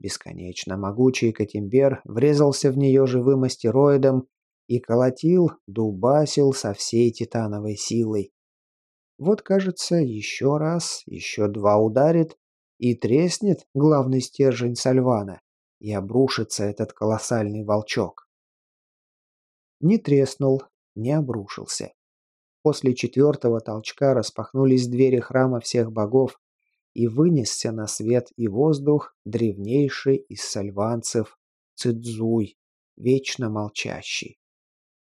Бесконечно могучий Катимбер врезался в нее живым астероидом и колотил, дубасил со всей титановой силой. Вот, кажется, еще раз, еще два ударит, и треснет главный стержень Сальвана, и обрушится этот колоссальный волчок. Не треснул, не обрушился. После четвертого толчка распахнулись двери храма всех богов, и вынесся на свет и воздух древнейший из сальванцев Цидзуй, вечно молчащий.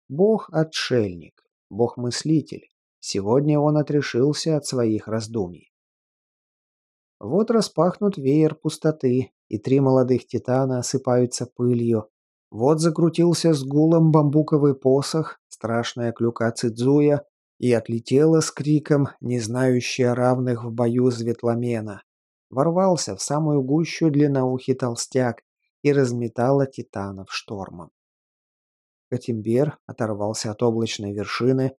Бог-отшельник, бог-мыслитель. Сегодня он отрешился от своих раздумий. Вот распахнут веер пустоты, и три молодых титана осыпаются пылью. Вот закрутился с гулом бамбуковый посох, страшная клюка Цидзуя, и отлетела с криком, не знающая равных в бою Светломена. Ворвался в самую гущу длинноухий толстяк и разметала титанов штормом. Катимбер оторвался от облачной вершины,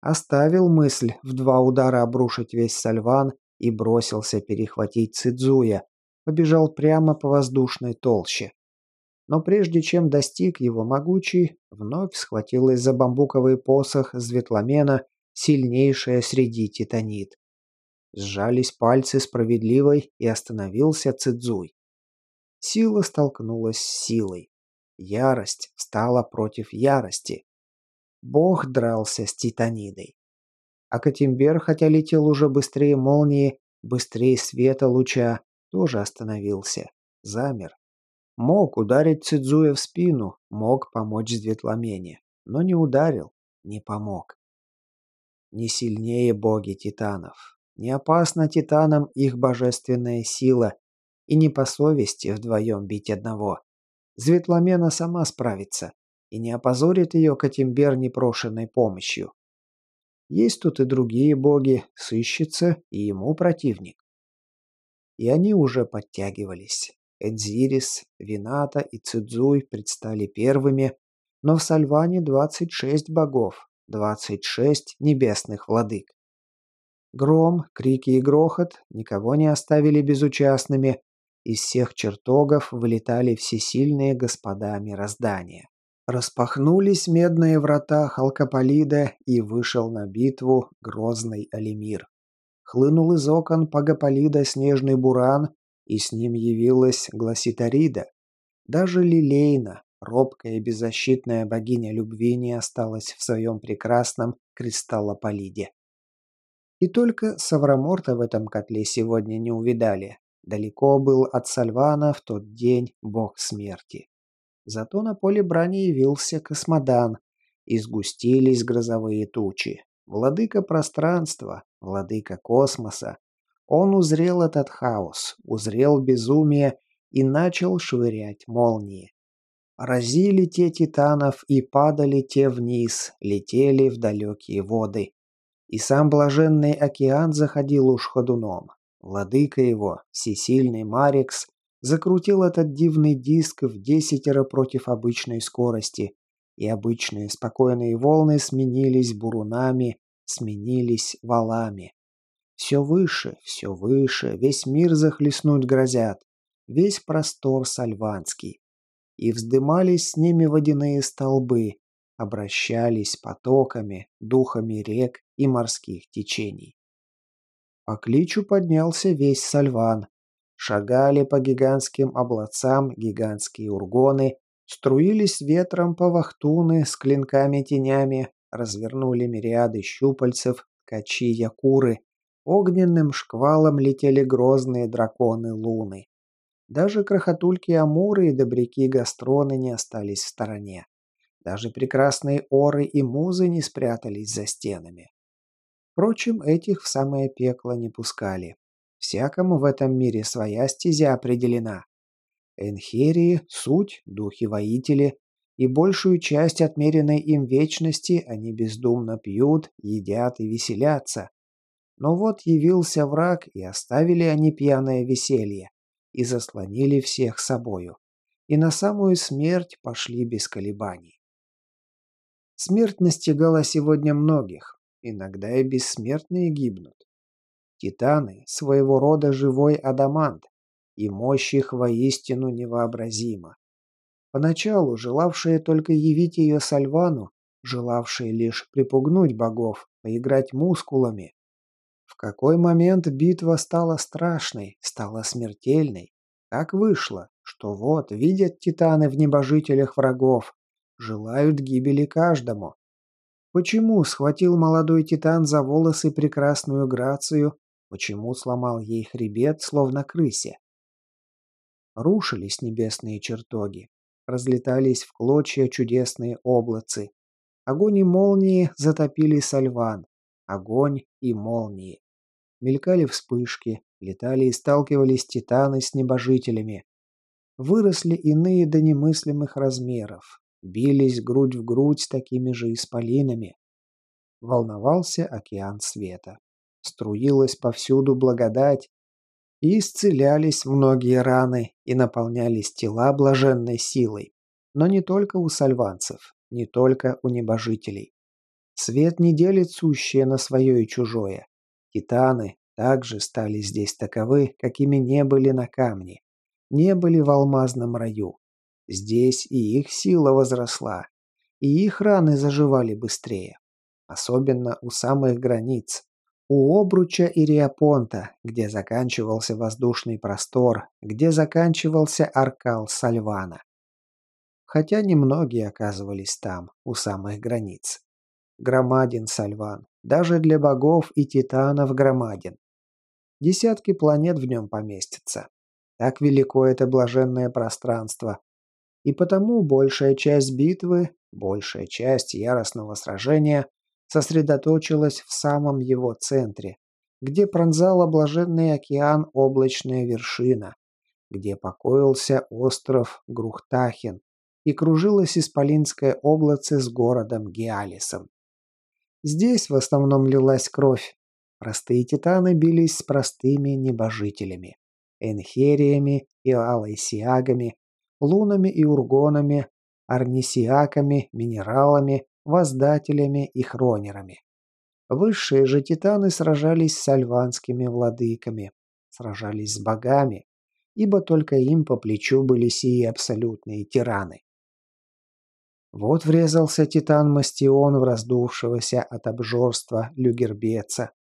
оставил мысль в два удара обрушить весь Сальван и бросился перехватить Цидзуя, побежал прямо по воздушной толще. Но прежде чем достиг его могучий, вновь схватилась за бамбуковый посох Светломена сильнейшая среди титанит. Сжались пальцы справедливой, и остановился Цидзуй. Сила столкнулась с силой. Ярость встала против ярости. Бог дрался с титанидой. А Катимбер, хотя летел уже быстрее молнии, быстрее света луча, тоже остановился, замер. Мог ударить Цидзуя в спину, мог помочь Светломене, но не ударил, не помог. Не сильнее боги титанов. Не опасна титанам их божественная сила, и не по совести вдвоем бить одного. Светломена сама справится, и не опозорит ее Катимбер непрошенной помощью. Есть тут и другие боги, сыщется и ему противник. И они уже подтягивались. Эдзирис, Вината и Цидзуй предстали первыми, но в Сальване 26 богов, 26 небесных владык. Гром, крики и грохот никого не оставили безучастными, из всех чертогов вылетали всесильные господа мироздания. Распахнулись медные врата Халкополида, и вышел на битву грозный Алимир. Хлынул из окон Пагополида снежный буран, и с ним явилась Гласитарида. Даже Лилейна, робкая и беззащитная богиня любви не осталась в своем прекрасном кристаллополиде. И только Савраморта в этом котле сегодня не увидали. Далеко был от Сальвана в тот день бог смерти. Зато на поле брани явился Космодан, и сгустились грозовые тучи. Владыка пространства, владыка космоса. Он узрел этот хаос, узрел безумие и начал швырять молнии. Разили те титанов и падали те вниз, летели в далекие воды. И сам блаженный океан заходил уж ходуном. Владыка его, всесильный Марикс, закрутил этот дивный диск в десятеро против обычной скорости, и обычные спокойные волны сменились бурунами, сменились валами. Все выше, все выше, весь мир захлестнуть грозят, весь простор сальванский и вздымались с ними водяные столбы, обращались потоками, духами рек и морских течений. По кличу поднялся весь Сальван. Шагали по гигантским облацам гигантские ургоны, струились ветром по вахтуны с клинками-тенями, развернули мириады щупальцев, ткачи-якуры, огненным шквалом летели грозные драконы-луны. Даже крохотульки-амуры и добряки-гастроны не остались в стороне. Даже прекрасные оры и музы не спрятались за стенами. Впрочем, этих в самое пекло не пускали. Всякому в этом мире своя стезя определена. Энхерии — суть, духи-воители, и большую часть отмеренной им вечности они бездумно пьют, едят и веселятся. Но вот явился враг, и оставили они пьяное веселье и заслонили всех собою, и на самую смерть пошли без колебаний. Смерть настигала сегодня многих, иногда и бессмертные гибнут. Титаны – своего рода живой адамант. и мощь их воистину невообразима. Поначалу желавшие только явить ее Сальвану, желавшие лишь припугнуть богов, поиграть мускулами. В какой момент битва стала страшной, стала смертельной? Как вышло, что вот видят титаны в небожителях врагов, желают гибели каждому. Почему схватил молодой титан за волосы прекрасную Грацию, почему сломал ей хребет, словно крысе? Рушились небесные чертоги, разлетались в клочья чудесные облацы. Огонь и молнии затопили Сальван. Огонь и молнии. Мелькали вспышки, летали и сталкивались титаны с небожителями. Выросли иные до немыслимых размеров, бились грудь в грудь с такими же исполинами. Волновался океан света. Струилась повсюду благодать, и исцелялись многие раны, и наполнялись тела блаженной силой. Но не только у сальванцев, не только у небожителей. Свет не делит сущее на свое и чужое. Титаны также стали здесь таковы, какими не были на камне, не были в алмазном раю. Здесь и их сила возросла, и их раны заживали быстрее. Особенно у самых границ, у обруча Ириапонта, где заканчивался воздушный простор, где заканчивался аркал Сальвана. Хотя немногие оказывались там, у самых границ. Громаден Сальван, даже для богов и титанов громаден. Десятки планет в нем поместятся. Так велико это блаженное пространство. И потому большая часть битвы, большая часть яростного сражения сосредоточилась в самом его центре, где пронзала блаженный океан облачная вершина, где покоился остров Грухтахин и кружилось исполинское облаце с городом Геалисом. Здесь в основном лилась кровь. Простые титаны бились с простыми небожителями, энхериями и алайсиагами, лунами и ургонами, арнисиаками, минералами, воздателями и хронерами. Высшие же титаны сражались с альванскими владыками, сражались с богами, ибо только им по плечу были сии абсолютные тираны. Вот врезался титан-мастион в раздувшегося от обжорства люгербеца.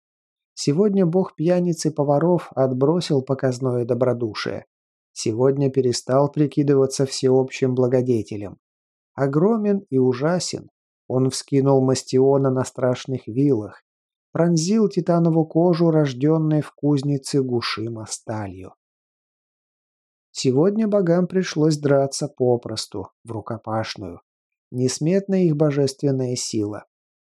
Сегодня бог пьяниц и поваров отбросил показное добродушие. Сегодня перестал прикидываться всеобщим благодетелем. Огромен и ужасен, он вскинул мастиона на страшных вилах, пронзил титанову кожу, рожденной в кузнице Гушима сталью. Сегодня богам пришлось драться попросту, в рукопашную. Несметная их божественная сила.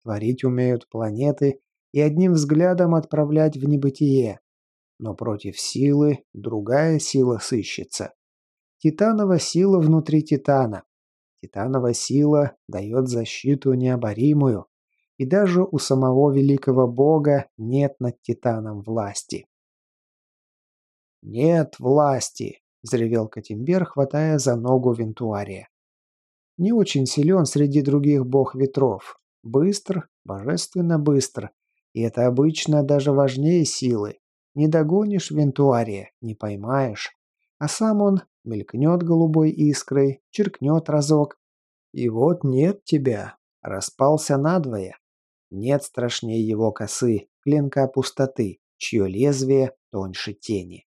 Творить умеют планеты и одним взглядом отправлять в небытие. Но против силы другая сила сыщется. Титанова сила внутри Титана. Титанова сила дает защиту необоримую, и даже у самого великого бога нет над Титаном власти. «Нет власти!» – взревел Катимбер, хватая за ногу Вентуария. Не очень силен среди других бог ветров. Быстр, божественно быстр. И это обычно даже важнее силы. Не догонишь Вентуария, не поймаешь. А сам он Мелькнет голубой искрой, черкнет разок. И вот нет тебя. Распался надвое. Нет страшнее его косы, клинка пустоты, чье лезвие тоньше тени.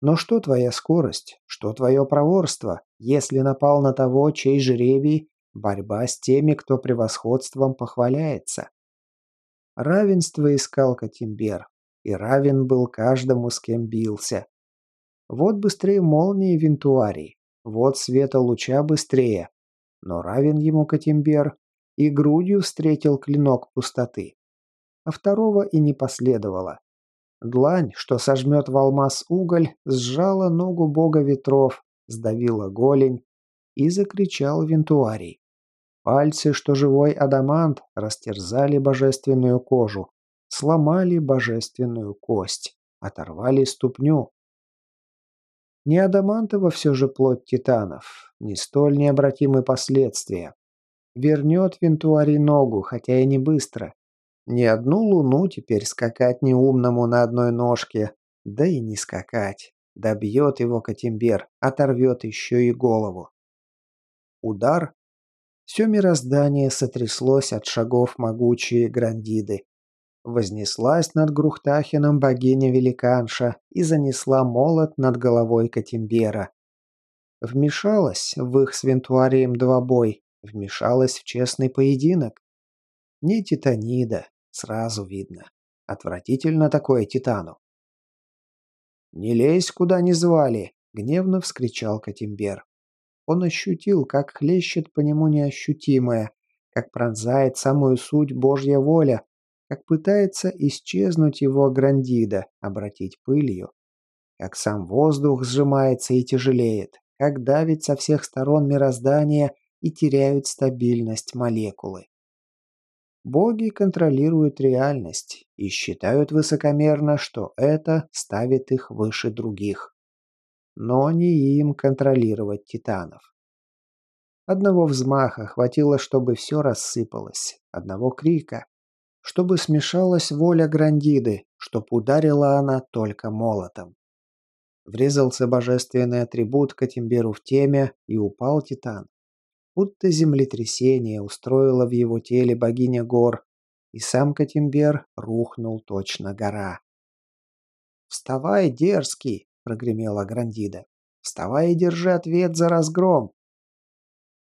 Но что твоя скорость, что твое проворство, если напал на того, чей жребий – борьба с теми, кто превосходством похваляется? Равенство искал Катимбер, и равен был каждому, с кем бился. Вот быстрее молнии Винтуарий, вот света луча быстрее. Но равен ему Катимбер и грудью встретил клинок пустоты. А второго и не последовало. Длань, что сожмет в алмаз уголь, сжала ногу бога ветров, сдавила голень и закричал Винтуарий. Пальцы, что живой адамант, растерзали божественную кожу, сломали божественную кость, оторвали ступню, не адамантова все же плоть титанов, не столь необратимы последствия. Вернет Вентуари ногу, хотя и не быстро. Ни одну луну теперь скакать неумному на одной ножке, да и не скакать. Добьет его Катимбер, оторвет еще и голову. Удар. Все мироздание сотряслось от шагов могучие грандиды. Вознеслась над Грухтахином богиня-великанша и занесла молот над головой Катимбера. Вмешалась в их с Вентуарием двобой, вмешалась в честный поединок. Не титанида, сразу видно. Отвратительно такое титану. «Не лезь, куда не звали!» — гневно вскричал Катимбер. Он ощутил, как хлещет по нему неощутимое, как пронзает самую суть Божья воля, как пытается исчезнуть его грандида, обратить пылью, как сам воздух сжимается и тяжелеет, как давит со всех сторон мироздание и теряют стабильность молекулы. Боги контролируют реальность и считают высокомерно, что это ставит их выше других. Но не им контролировать титанов. Одного взмаха хватило, чтобы все рассыпалось, одного крика, чтобы смешалась воля Грандиды, чтоб ударила она только молотом. Врезался божественный атрибут Катимберу в теме, и упал Титан будто землетрясение устроила в его теле богиня гор, и сам Катимбер рухнул точно гора. «Вставай, дерзкий!» — прогремела Грандида. «Вставай и держи ответ за разгром!»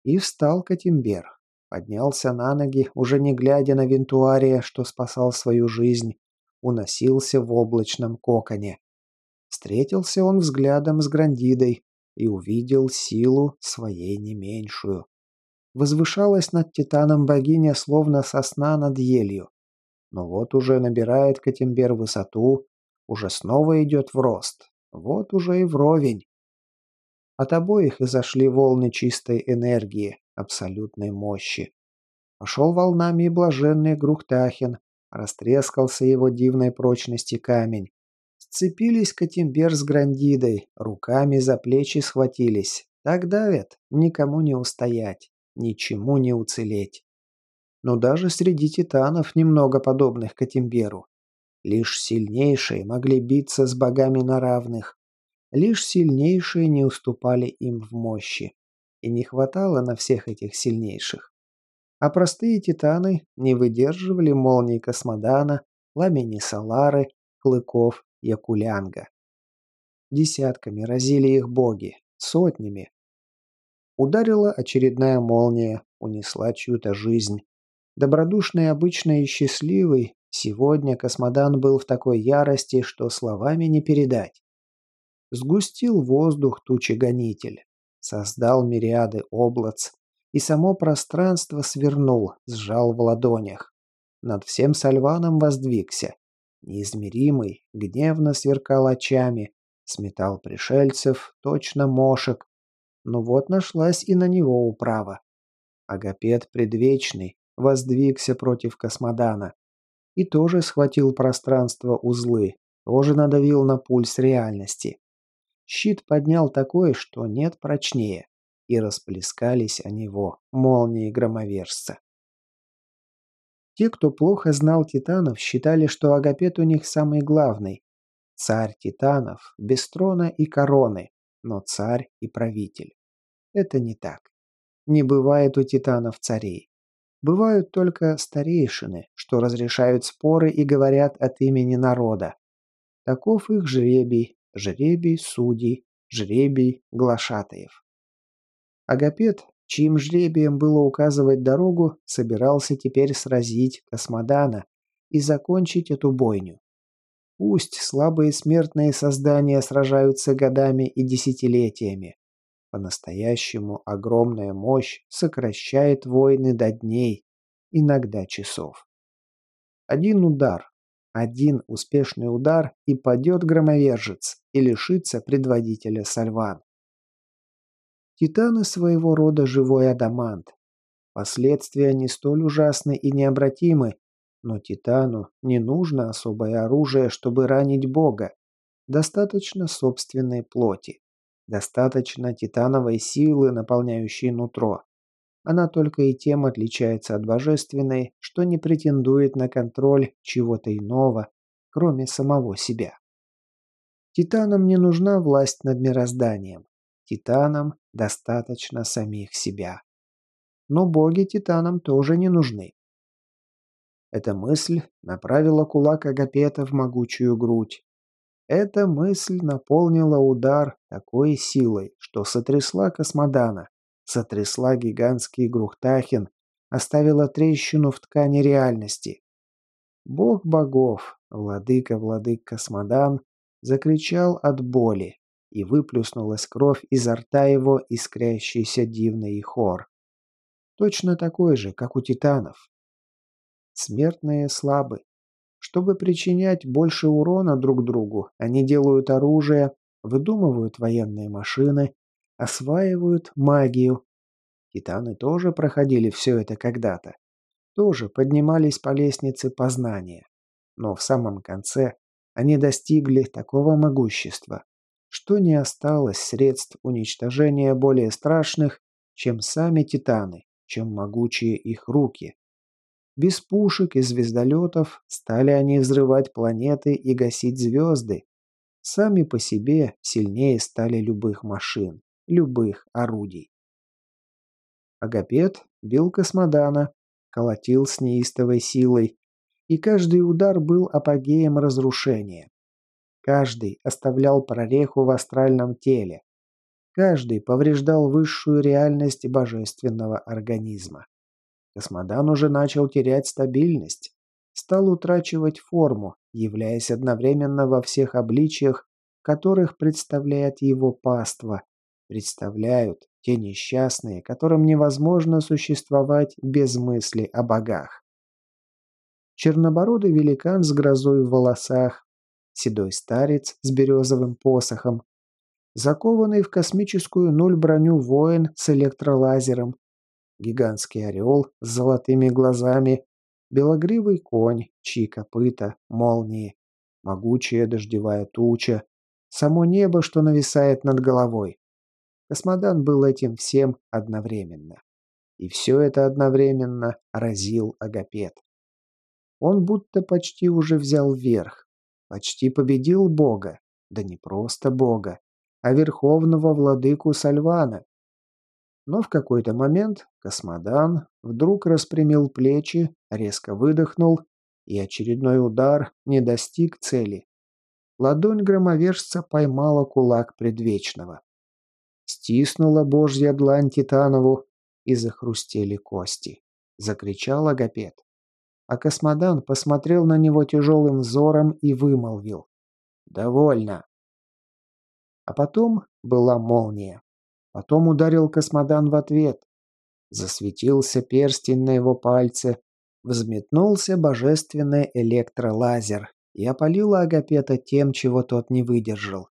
И встал Катимбер. Поднялся на ноги, уже не глядя на Вентуария, что спасал свою жизнь, уносился в облачном коконе. Встретился он взглядом с Грандидой и увидел силу своей не меньшую возвышалась над Титаном богиня, словно сосна над елью. Но вот уже набирает Катимбер высоту, уже снова идет в рост. Вот уже и вровень. От обоих изошли волны чистой энергии, абсолютной мощи. Пошел волнами и блаженный Грухтахин, растрескался его дивной прочности камень. Сцепились Катимбер с Грандидой, руками за плечи схватились. Так давят, никому не устоять ничему не уцелеть. Но даже среди титанов немного подобных Катимберу. Лишь сильнейшие могли биться с богами на равных. Лишь сильнейшие не уступали им в мощи. И не хватало на всех этих сильнейших. А простые титаны не выдерживали молний Космодана, пламени Салары, клыков Якулянга. Десятками разили их боги, сотнями, Ударила очередная молния, унесла чью-то жизнь. Добродушный, обычный и счастливый, сегодня космодан был в такой ярости, что словами не передать. Сгустил воздух тучи-гонитель, создал мириады облац, и само пространство свернул, сжал в ладонях. Над всем Сальваном воздвигся. Неизмеримый, гневно сверкал очами, сметал пришельцев, точно мошек, но вот нашлась и на него управа. Агапет предвечный воздвигся против космодана. И тоже схватил пространство узлы, тоже надавил на пульс реальности. Щит поднял такой, что нет прочнее, и расплескались о него молнии громовержца. Те, кто плохо знал титанов, считали, что Агапет у них самый главный. Царь титанов, без трона и короны, но царь и правитель. Это не так. Не бывает у титанов царей. Бывают только старейшины, что разрешают споры и говорят от имени народа. Таков их жребий, жребий судей, жребий глашатаев. Агапет, чьим жребием было указывать дорогу, собирался теперь сразить Космодана и закончить эту бойню. Пусть слабые смертные создания сражаются годами и десятилетиями. По-настоящему огромная мощь сокращает войны до дней, иногда часов. Один удар, один успешный удар и падет громовержец и лишится предводителя Сальван. Титаны своего рода живой адамант. Последствия не столь ужасны и необратимы, но Титану не нужно особое оружие, чтобы ранить Бога. Достаточно собственной плоти. Достаточно титановой силы, наполняющей нутро. Она только и тем отличается от божественной, что не претендует на контроль чего-то иного, кроме самого себя. Титанам не нужна власть над мирозданием. Титанам достаточно самих себя. Но боги титанам тоже не нужны. Эта мысль направила кулак Агапета в могучую грудь. Эта мысль наполнила удар такой силой, что сотрясла космодана, сотрясла гигантский Грухтахин, оставила трещину в ткани реальности. Бог богов, владыка владык Космодан, закричал от боли, и выплюснулась кровь изо рта его искрящийся дивный хор. Точно такой же, как у титанов. Смертные слабы. Чтобы причинять больше урона друг другу, они делают оружие, выдумывают военные машины, осваивают магию. Титаны тоже проходили все это когда-то. Тоже поднимались по лестнице познания. Но в самом конце они достигли такого могущества, что не осталось средств уничтожения более страшных, чем сами титаны, чем могучие их руки. Без пушек и звездолетов стали они взрывать планеты и гасить звезды. Сами по себе сильнее стали любых машин, любых орудий. Агапет бил космодана, колотил с неистовой силой, и каждый удар был апогеем разрушения. Каждый оставлял прореху в астральном теле. Каждый повреждал высшую реальность божественного организма. Космодан уже начал терять стабильность, стал утрачивать форму, являясь одновременно во всех обличиях, которых представляет его паства, представляют те несчастные, которым невозможно существовать без мысли о богах. Чернобородый великан с грозой в волосах, седой старец с березовым посохом, закованный в космическую нуль броню воин с электролазером, гигантский орел с золотыми глазами, белогривый конь, чьи копыта, молнии, могучая дождевая туча, само небо, что нависает над головой. Космодан был этим всем одновременно. И все это одновременно разил Агапет. Он будто почти уже взял верх, Почти победил бога. Да не просто бога, а верховного владыку Сальвана. Но в какой-то момент Космодан вдруг распрямил плечи, резко выдохнул, и очередной удар не достиг цели. Ладонь громовержца поймала кулак предвечного. Стиснула божья длань Титанову, и захрустели кости. Закричал Агапет а космодан посмотрел на него тяжелым взором и вымолвил. «Довольно». А потом была молния. Потом ударил космодан в ответ. Засветился перстень на его пальце. Взметнулся божественный электролазер и опалил Агапета тем, чего тот не выдержал.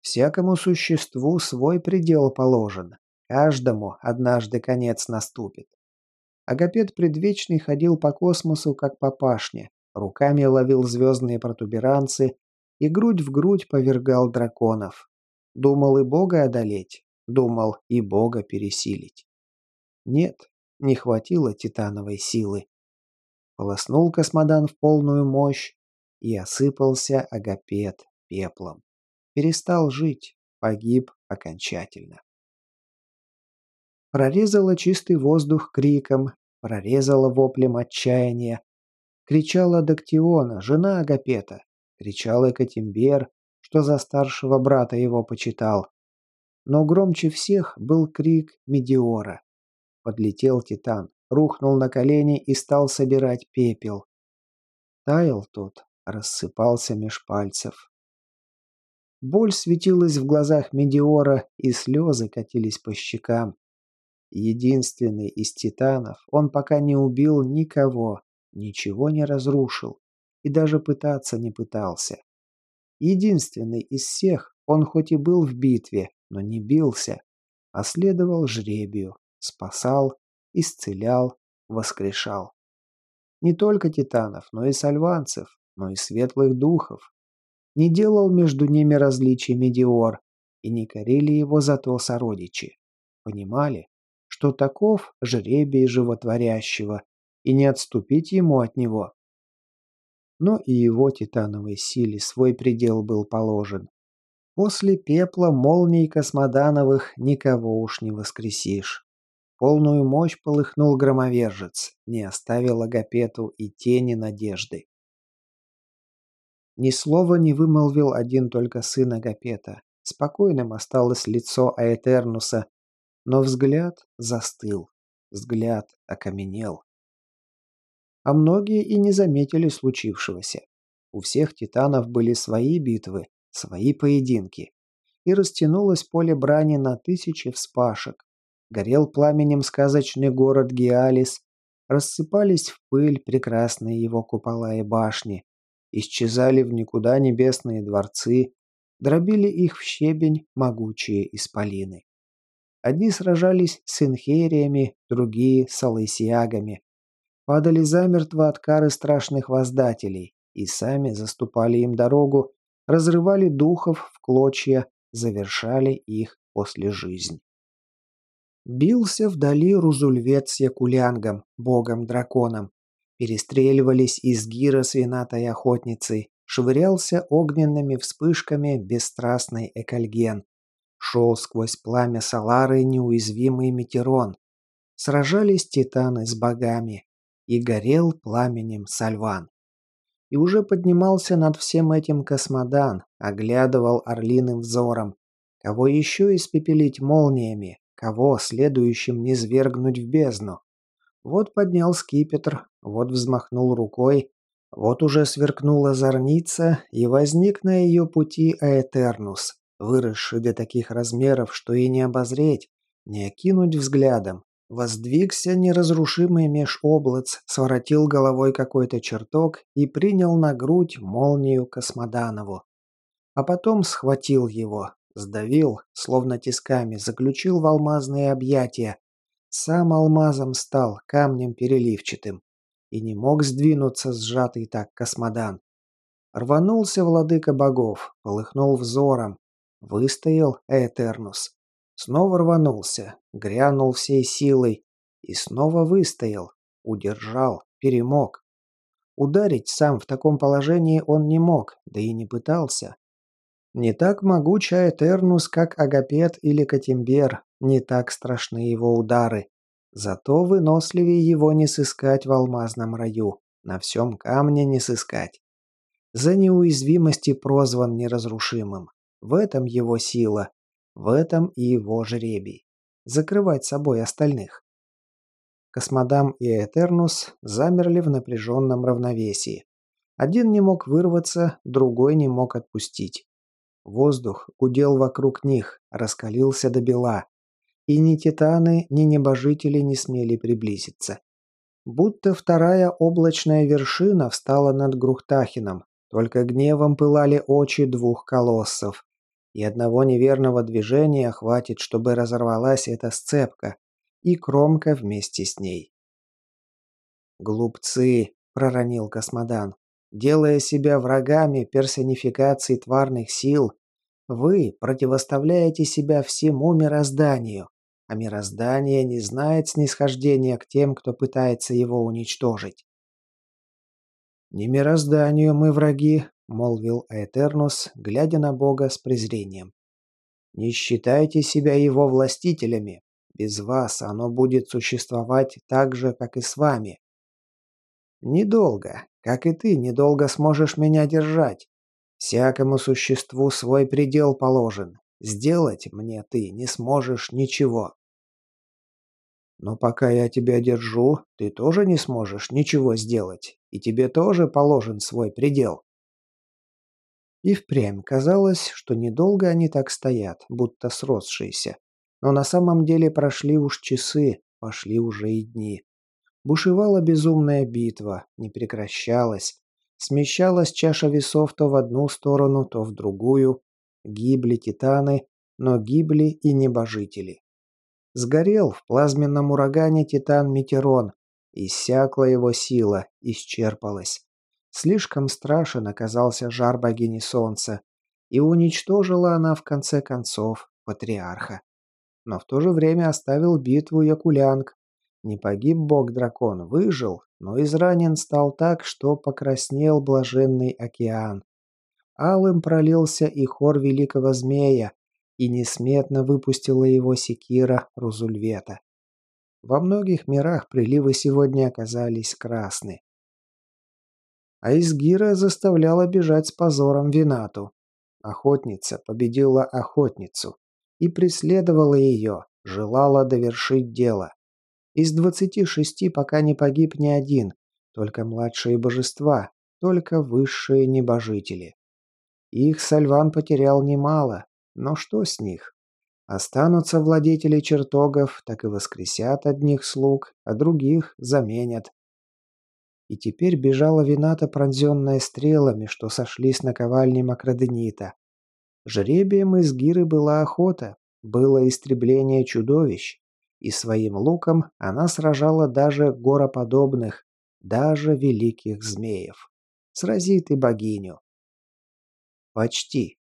Всякому существу свой предел положен. Каждому однажды конец наступит. Агапет Предвечный ходил по космосу, как по пашне, руками ловил звездные протуберанцы и грудь в грудь повергал драконов. Думал и Бога одолеть, думал и Бога пересилить. Нет, не хватило титановой силы. Полоснул космодан в полную мощь, и осыпался Агапет пеплом. Перестал жить, погиб окончательно прорезала чистый воздух криком, прорезала воплем отчаяния. Кричала Дактиона, жена Агапета. Кричал Экатимбер, что за старшего брата его почитал. Но громче всех был крик Медиора. Подлетел Титан, рухнул на колени и стал собирать пепел. Таял тот, рассыпался меж пальцев. Боль светилась в глазах Медиора, и слезы катились по щекам. Единственный из титанов, он пока не убил никого, ничего не разрушил и даже пытаться не пытался. Единственный из всех, он хоть и был в битве, но не бился, а следовал жребию, спасал, исцелял, воскрешал. Не только титанов, но и сальванцев, но и светлых духов. Не делал между ними различий Медиор, и не корили его за то сородичи. Понимали, что таков жребий животворящего, и не отступить ему от него. Но и его титановой силе свой предел был положен. После пепла молний космодановых никого уж не воскресишь. Полную мощь полыхнул громовержец, не оставил Агапету и тени надежды. Ни слова не вымолвил один только сын Агапета. Спокойным осталось лицо Аэтернуса, но взгляд застыл, взгляд окаменел. А многие и не заметили случившегося. У всех титанов были свои битвы, свои поединки. И растянулось поле брани на тысячи вспашек. Горел пламенем сказочный город Геалис, рассыпались в пыль прекрасные его купола и башни, исчезали в никуда небесные дворцы, дробили их в щебень могучие исполины. Одни сражались с инхериями, другие с алысиагами. Падали замертво от кары страшных воздателей и сами заступали им дорогу, разрывали духов в клочья, завершали их после жизни. Бился вдали Рузульвет с Якулянгом, богом-драконом. Перестреливались из гира свинатой охотницей, швырялся огненными вспышками бесстрастный Экальген. Шел сквозь пламя Салары неуязвимый Метерон. Сражались титаны с богами, и горел пламенем Сальван и уже поднимался над всем этим космодан, оглядывал орлиным взором. Кого еще испепелить молниями, кого следующим не свергнуть в бездну. Вот поднял скипетр, вот взмахнул рукой, вот уже сверкнула зорница, и возник на ее пути Аэтернус, выросший до таких размеров, что и не обозреть, не окинуть взглядом, Воздвигся неразрушимый меж облац, своротил головой какой-то чертог и принял на грудь молнию Космоданову. А потом схватил его, сдавил, словно тисками, заключил в алмазные объятия. Сам алмазом стал, камнем переливчатым. И не мог сдвинуться сжатый так космодан. Рванулся владыка богов, полыхнул взором. Выстоял Этернус. Снова рванулся, грянул всей силой и снова выстоял, удержал, перемог. Ударить сам в таком положении он не мог, да и не пытался. Не так могучая Этернус, как Агапет или Катимбер, не так страшны его удары. Зато выносливее его не сыскать в алмазном раю, на всем камне не сыскать. За неуязвимости прозван неразрушимым. В этом его сила, в этом и его жребий. Закрывать собой остальных. Космодам и Этернус замерли в напряженном равновесии. Один не мог вырваться, другой не мог отпустить. Воздух гудел вокруг них, раскалился до бела. И ни титаны, ни небожители не смели приблизиться. Будто вторая облачная вершина встала над Грухтахином, только гневом пылали очи двух колоссов, и одного неверного движения хватит, чтобы разорвалась эта сцепка, и кромка вместе с ней. «Глупцы!» – проронил Космодан. «Делая себя врагами персонификации тварных сил, вы противоставляете себя всему мирозданию, а мироздание не знает снисхождения к тем, кто пытается его уничтожить. Не мирозданию мы враги, — молвил Этернус, глядя на Бога с презрением. «Не считайте себя его властителями. Без вас оно будет существовать так же, как и с вами. Недолго, как и ты, недолго сможешь меня держать. Всякому существу свой предел положен. Сделать мне ты не сможешь ничего. Но пока я тебя держу, ты тоже не сможешь ничего сделать, и тебе тоже положен свой предел. И впрямь казалось, что недолго они так стоят, будто сросшиеся. Но на самом деле прошли уж часы, пошли уже и дни. Бушевала безумная битва, не прекращалась. Смещалась чаша весов то в одну сторону, то в другую. Гибли титаны, но гибли и небожители. Сгорел в плазменном урагане титан Метерон. Иссякла его сила, исчерпалась. Слишком страшен оказался жар богини солнца, и уничтожила она в конце концов патриарха. Но в то же время оставил битву Якулянг. Не погиб бог-дракон, выжил, но изранен стал так, что покраснел блаженный океан. Алым пролился и хор великого змея, и несметно выпустила его секира Рузульвета. Во многих мирах приливы сегодня оказались красны. А Изгира заставляла бежать с позором Винату. Охотница победила охотницу и преследовала ее, желала довершить дело. Из двадцати шести пока не погиб ни один, только младшие божества, только высшие небожители. Их Сальван потерял немало, но что с них? Останутся владетели чертогов, так и воскресят одних слуг, а других заменят. И теперь бежала вината, пронзенная стрелами, что сошли с наковальни Макроденита. Жребием из Гиры была охота, было истребление чудовищ, и своим луком она сражала даже гороподобных, даже великих змеев. Сразит и богиню. Почти.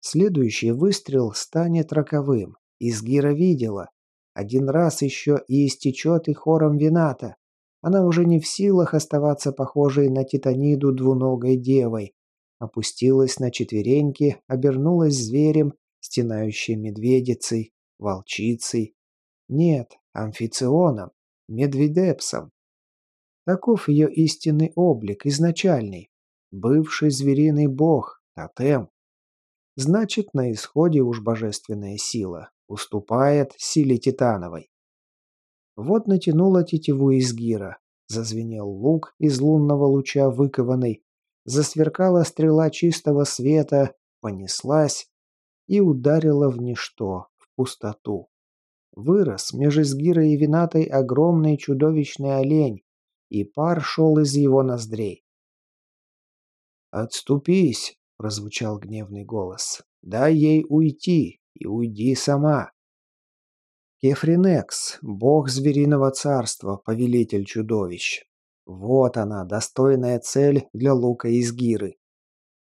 Следующий выстрел станет роковым. Изгира видела. Один раз еще и истечет и хором вината. Она уже не в силах оставаться похожей на титаниду двуногой девой. Опустилась на четвереньки, обернулась зверем, стенающей медведицей, волчицей. Нет, амфиционом, медведепсом. Таков ее истинный облик, изначальный. Бывший звериный бог, тотем. Значит, на исходе уж божественная сила. Уступает силе титановой. Вот натянула тетиву из гира. Зазвенел лук из лунного луча выкованный. Засверкала стрела чистого света, понеслась и ударила в ничто, в пустоту. Вырос между Сгирой и Винатой огромный чудовищный олень, и пар шел из его ноздрей. «Отступись!» — прозвучал гневный голос. «Дай ей уйти, и уйди сама!» Кефринекс, бог звериного царства, повелитель чудовищ. Вот она, достойная цель для лука из гиры.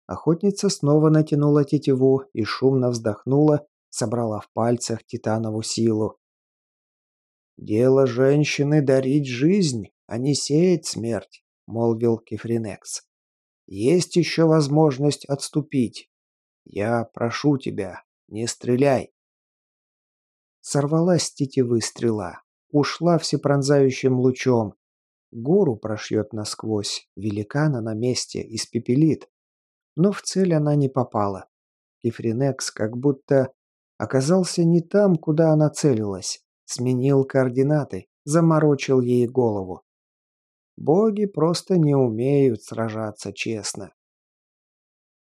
Охотница снова натянула тетиву и шумно вздохнула, собрала в пальцах титанову силу. «Дело женщины дарить жизнь, а не сеять смерть», — молвил Кефринекс. «Есть еще возможность отступить. Я прошу тебя, не стреляй». Сорвалась с тетивы стрела. Ушла всепронзающим лучом. Гору прошьет насквозь, великана на месте испепелит. Но в цель она не попала. Кефринекс как будто оказался не там, куда она целилась. Сменил координаты, заморочил ей голову. Боги просто не умеют сражаться честно.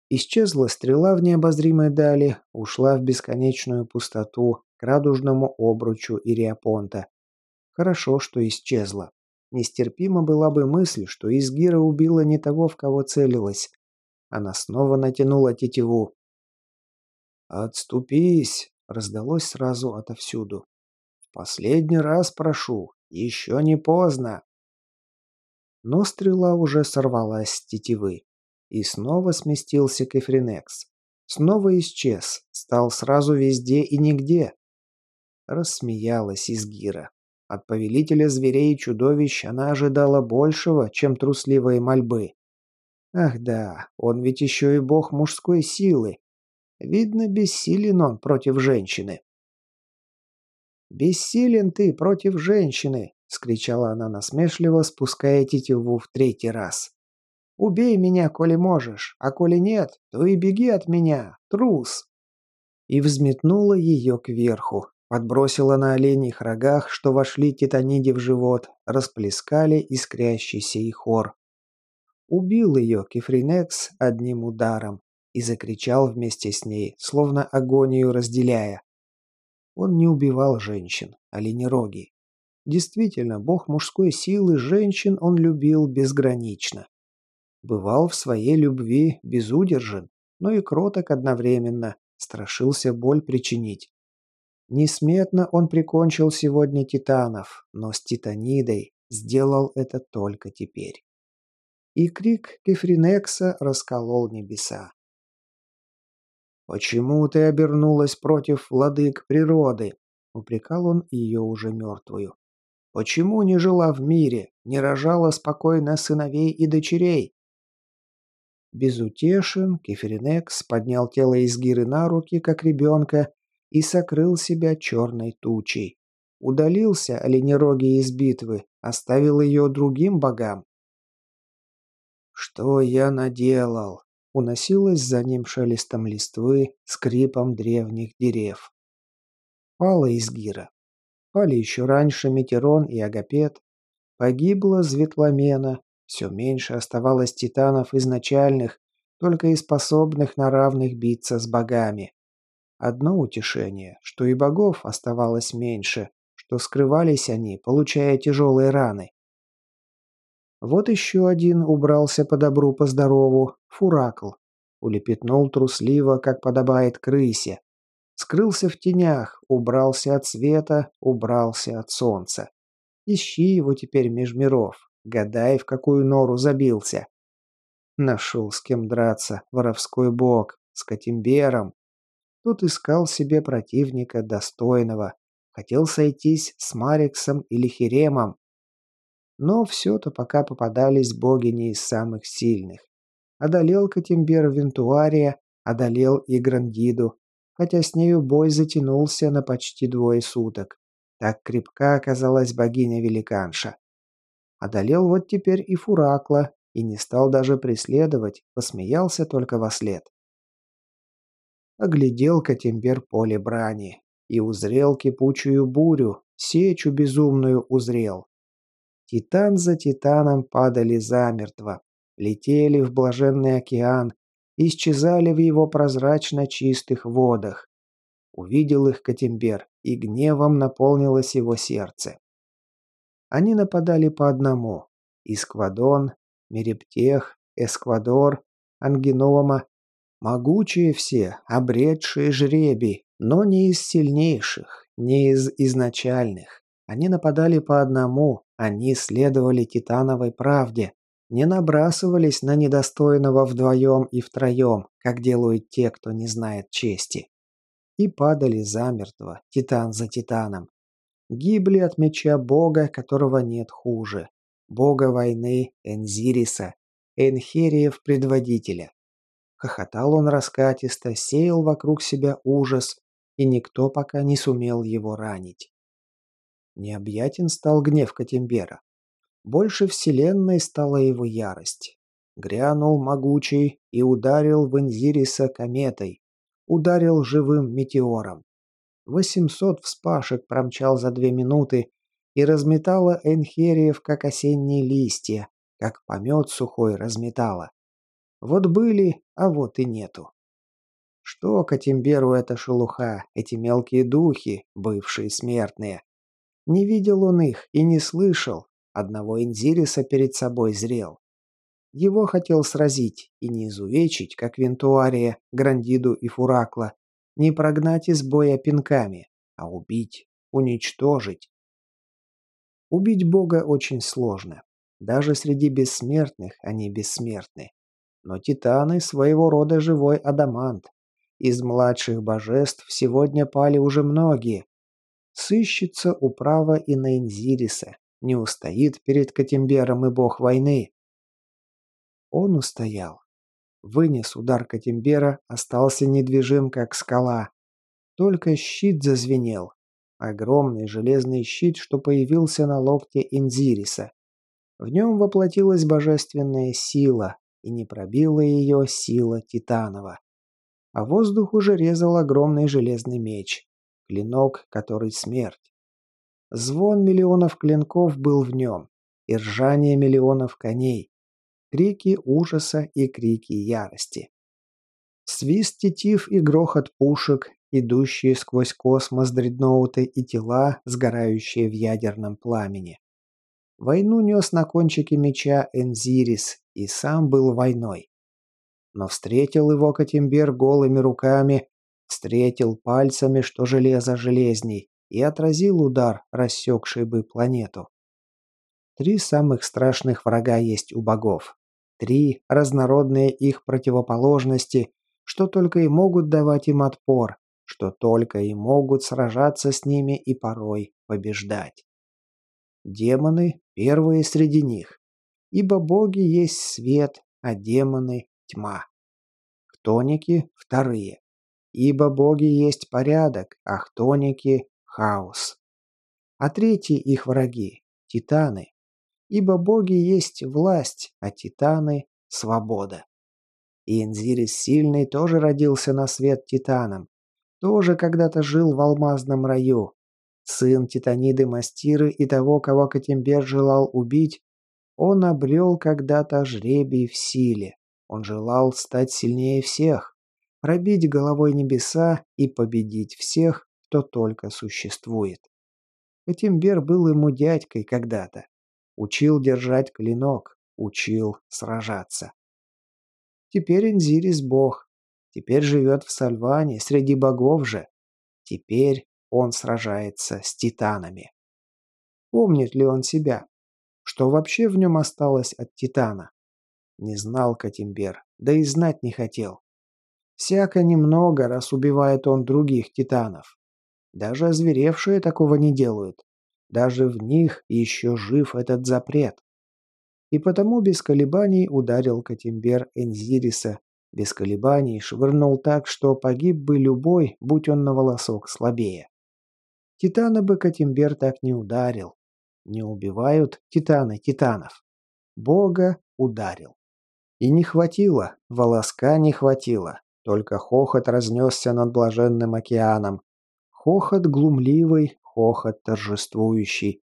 Исчезла стрела в необозримой дали, ушла в бесконечную пустоту, к радужному обручу Ириапонта. Хорошо, что исчезла. Нестерпима была бы мысль, что Изгира убила не того, в кого целилась. Она снова натянула тетиву. «Отступись!» — раздалось сразу отовсюду. «В последний раз прошу, еще не поздно!» Но стрела уже сорвалась с тетивы. И снова сместился Кефринекс. Снова исчез, стал сразу везде и нигде. Рассмеялась Изгира. От повелителя зверей и чудовищ она ожидала большего, чем трусливые мольбы. Ах да, он ведь еще и бог мужской силы. Видно, бессилен он против женщины. «Бессилен ты против женщины!» — скричала она насмешливо, спуская тетиву в третий раз. «Убей меня, коли можешь, а коли нет, то и беги от меня, трус!» И взметнула ее кверху, Подбросила на оленьих рогах, что вошли титаниди в живот, расплескали искрящийся и хор. Убил ее Кефринекс одним ударом и закричал вместе с ней, словно агонию разделяя. Он не убивал женщин, оленероги. Действительно, бог мужской силы женщин он любил безгранично. Бывал в своей любви безудержен, но и кроток одновременно, страшился боль причинить. Несметно он прикончил сегодня титанов, но с титанидой сделал это только теперь. И крик Кефринекса расколол небеса. «Почему ты обернулась против владык природы?» — упрекал он ее уже мертвую. Почему не жила в мире, не рожала спокойно сыновей и дочерей? Безутешен, Кеферинекс поднял тело Изгиры на руки, как ребенка, и сокрыл себя черной тучей. Удалился оленероги из битвы, оставил ее другим богам. «Что я наделал?» — уносилось за ним шелестом листвы, скрипом древних дерев. Пала Изгира. Пали еще раньше Метерон и Агапет. Погибла Зветломена, все меньше оставалось титанов изначальных, только и способных на равных биться с богами. Одно утешение, что и богов оставалось меньше, что скрывались они, получая тяжелые раны. Вот еще один убрался по добру, по здорову, фуракл. Улепетнул трусливо, как подобает крысе. Скрылся в тенях, убрался от света, убрался от солнца. Ищи его теперь меж миров. Гадай, в какую нору забился. Нашел с кем драться, воровской бог, с Катимбером. Тут искал себе противника достойного. Хотел сойтись с Мариксом или Херемом. Но все-то пока попадались боги не из самых сильных. Одолел Катимбер Вентуария, одолел и Грандиду, хотя с нею бой затянулся на почти двое суток. Так крепка оказалась богиня-великанша. Одолел вот теперь и Фуракла, и не стал даже преследовать, посмеялся только во след. Оглядел Катимбер поле брани и узрел кипучую бурю, сечу безумную узрел. Титан за титаном падали замертво, летели в блаженный океан, исчезали в его прозрачно чистых водах. Увидел их Катимбер, и гневом наполнилось его сердце. Они нападали по одному. Исквадон, Мерептех, Эсквадор, Ангенома. Могучие все, обретшие жребий, но не из сильнейших, не из изначальных. Они нападали по одному, они следовали титановой правде, не набрасывались на недостойного вдвоем и втроем, как делают те, кто не знает чести. И падали замертво, титан за титаном, гибли от меча бога, которого нет хуже. Бога войны Энзириса, Энхериев предводителя. Хохотал он раскатисто, сеял вокруг себя ужас, и никто пока не сумел его ранить. Необъятен стал гнев Катимбера. Больше вселенной стала его ярость. Грянул могучий и ударил в Энзириса кометой. Ударил живым метеором. Восемьсот вспашек промчал за две минуты и разметала Энхериев, как осенние листья, как помет сухой разметала. Вот были, а вот и нету. Что Катимберу эта шелуха, эти мелкие духи, бывшие смертные? Не видел он их и не слышал, одного Инзириса перед собой зрел. Его хотел сразить и не изувечить, как Вентуария, Грандиду и Фуракла, не прогнать из боя пинками, а убить, уничтожить. Убить Бога очень сложно. Даже среди бессмертных они бессмертны. Но титаны своего рода живой адамант. Из младших божеств сегодня пали уже многие. Сыщется управа и на Инзириса. Не устоит перед Катимбером и бог войны. Он устоял вынес удар Катимбера, остался недвижим, как скала. Только щит зазвенел. Огромный железный щит, что появился на локте Инзириса. В нем воплотилась божественная сила, и не пробила ее сила Титанова. А воздух уже резал огромный железный меч. Клинок, который смерть. Звон миллионов клинков был в нем, и ржание миллионов коней крики ужаса и крики ярости. Свист тетив и грохот пушек, идущие сквозь космос дредноуты и тела, сгорающие в ядерном пламени. Войну нес на кончике меча Энзирис и сам был войной. Но встретил его Катимбер голыми руками, встретил пальцами, что железо железней, и отразил удар, рассекший бы планету. Три самых страшных врага есть у богов. Три разнородные их противоположности, что только и могут давать им отпор, что только и могут сражаться с ними и порой побеждать. Демоны – первые среди них. Ибо боги есть свет, а демоны – тьма. Хтоники – вторые. Ибо боги есть порядок, а хтоники – хаос. А третьи их враги – титаны. Ибо боги есть власть, а титаны – свобода. И Инзирис Сильный тоже родился на свет титаном. Тоже когда-то жил в алмазном раю. Сын Титаниды Мастиры и того, кого Катимбер желал убить, он обрел когда-то жребий в силе. Он желал стать сильнее всех, пробить головой небеса и победить всех, кто только существует. Катимбер был ему дядькой когда-то. Учил держать клинок, учил сражаться. Теперь Инзирис бог. Теперь живет в Сальване, среди богов же. Теперь он сражается с титанами. Помнит ли он себя? Что вообще в нем осталось от титана? Не знал Катимбер, да и знать не хотел. Всяко немного, раз убивает он других титанов. Даже озверевшие такого не делают. Даже в них еще жив этот запрет и потому без колебаний ударил Катимбер Энзириса, без колебаний швырнул так, что погиб бы любой, будь он на волосок слабее. Титана бы Катимбер так не ударил. Не убивают титаны титанов. Бога ударил. И не хватило, волоска не хватило, только хохот разнесся над блаженным океаном. Хохот глумливый, хохот торжествующий,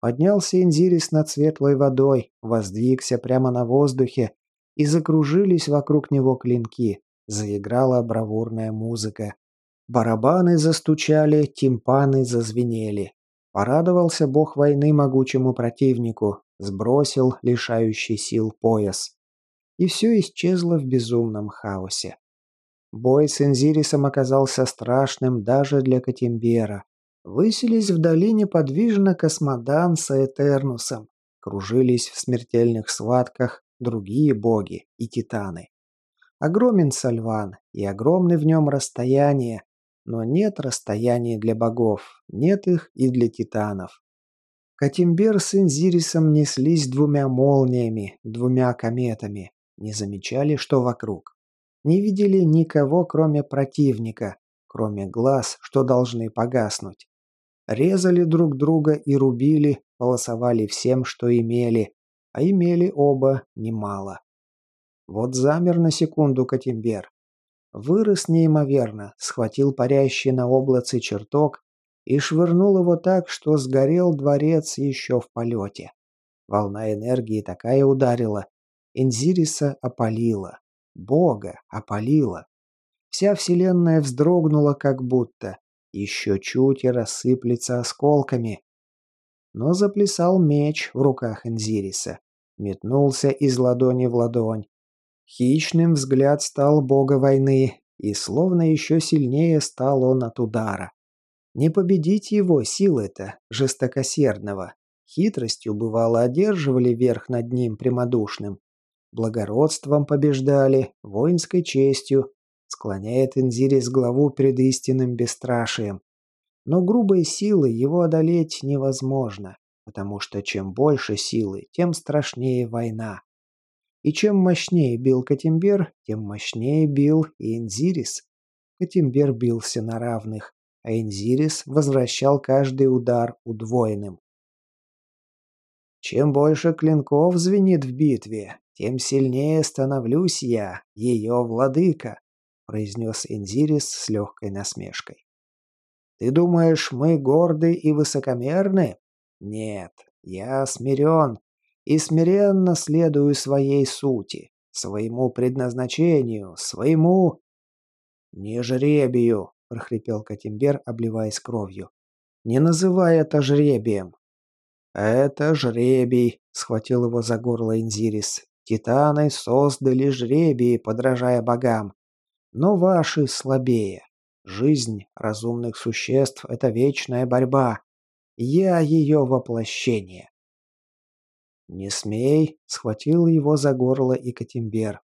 Поднялся Инзирис над светлой водой, воздвигся прямо на воздухе, и закружились вокруг него клинки. Заиграла бравурная музыка. Барабаны застучали, тимпаны зазвенели. Порадовался бог войны могучему противнику, сбросил лишающий сил пояс. И все исчезло в безумном хаосе. Бой с Инзирисом оказался страшным даже для Катимбера. Высились вдали неподвижно космодан с Этернусом. Кружились в смертельных схватках другие боги и титаны. Огромен Сальван, и огромны в нем расстояния, но нет расстояний для богов, нет их и для титанов. Катимбер с Инзирисом неслись двумя молниями, двумя кометами, не замечали, что вокруг. Не видели никого, кроме противника, кроме глаз, что должны погаснуть. Резали друг друга и рубили, полосовали всем, что имели, а имели оба немало. Вот замер на секунду Катимбер. Вырос неимоверно, схватил парящий на облаце чертог и швырнул его так, что сгорел дворец еще в полете. Волна энергии такая ударила. Энзириса опалила. Бога опалила. Вся вселенная вздрогнула как будто. Еще чуть и рассыплется осколками. Но заплясал меч в руках Энзириса. Метнулся из ладони в ладонь. Хищным взгляд стал бога войны, и словно еще сильнее стал он от удара. Не победить его силы-то, жестокосердного. Хитростью, бывало, одерживали верх над ним прямодушным. Благородством побеждали, воинской честью, Склоняет Инзирис главу перед истинным бесстрашием. Но грубой силой его одолеть невозможно, потому что чем больше силы, тем страшнее война. И чем мощнее бил Катимбер, тем мощнее бил и Инзирис. Катимбер бился на равных, а Инзирис возвращал каждый удар удвоенным. Чем больше клинков звенит в битве, тем сильнее становлюсь я, ее владыка произнес Энзирис с легкой насмешкой. «Ты думаешь, мы горды и высокомерны? Нет, я смирен и смиренно следую своей сути, своему предназначению, своему...» «Не жребию», — прохрипел Катимбер, обливаясь кровью. «Не называй это жребием». «Это жребий», — схватил его за горло Инзирис. «Титаны создали жребии, подражая богам но ваши слабее. Жизнь разумных существ — это вечная борьба. Я ее воплощение. «Не смей!» — схватил его за горло и Катимбер.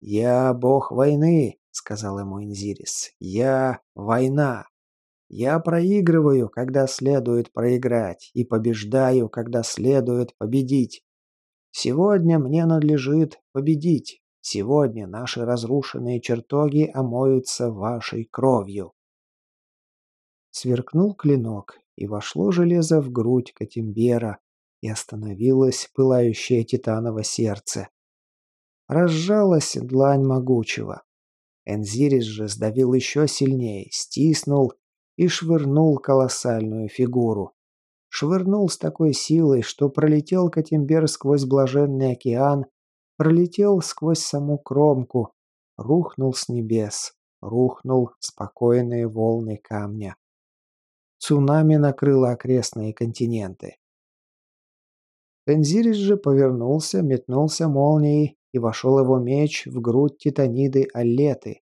«Я бог войны», — сказал ему Инзирис. «Я война». Я проигрываю, когда следует проиграть, и побеждаю, когда следует победить. Сегодня мне надлежит победить. Сегодня наши разрушенные чертоги омоются вашей кровью. Сверкнул клинок, и вошло железо в грудь Катимбера, и остановилось пылающее титаново сердце. Разжалась длань могучего. Энзирис же сдавил еще сильнее, стиснул и швырнул колоссальную фигуру. Швырнул с такой силой, что пролетел Катимбер сквозь блаженный океан, пролетел сквозь саму кромку, рухнул с небес, рухнул спокойные волны камня. Цунами накрыло окрестные континенты. Энзирис же повернулся, метнулся молнией, и вошел его меч в грудь титаниды Аллеты.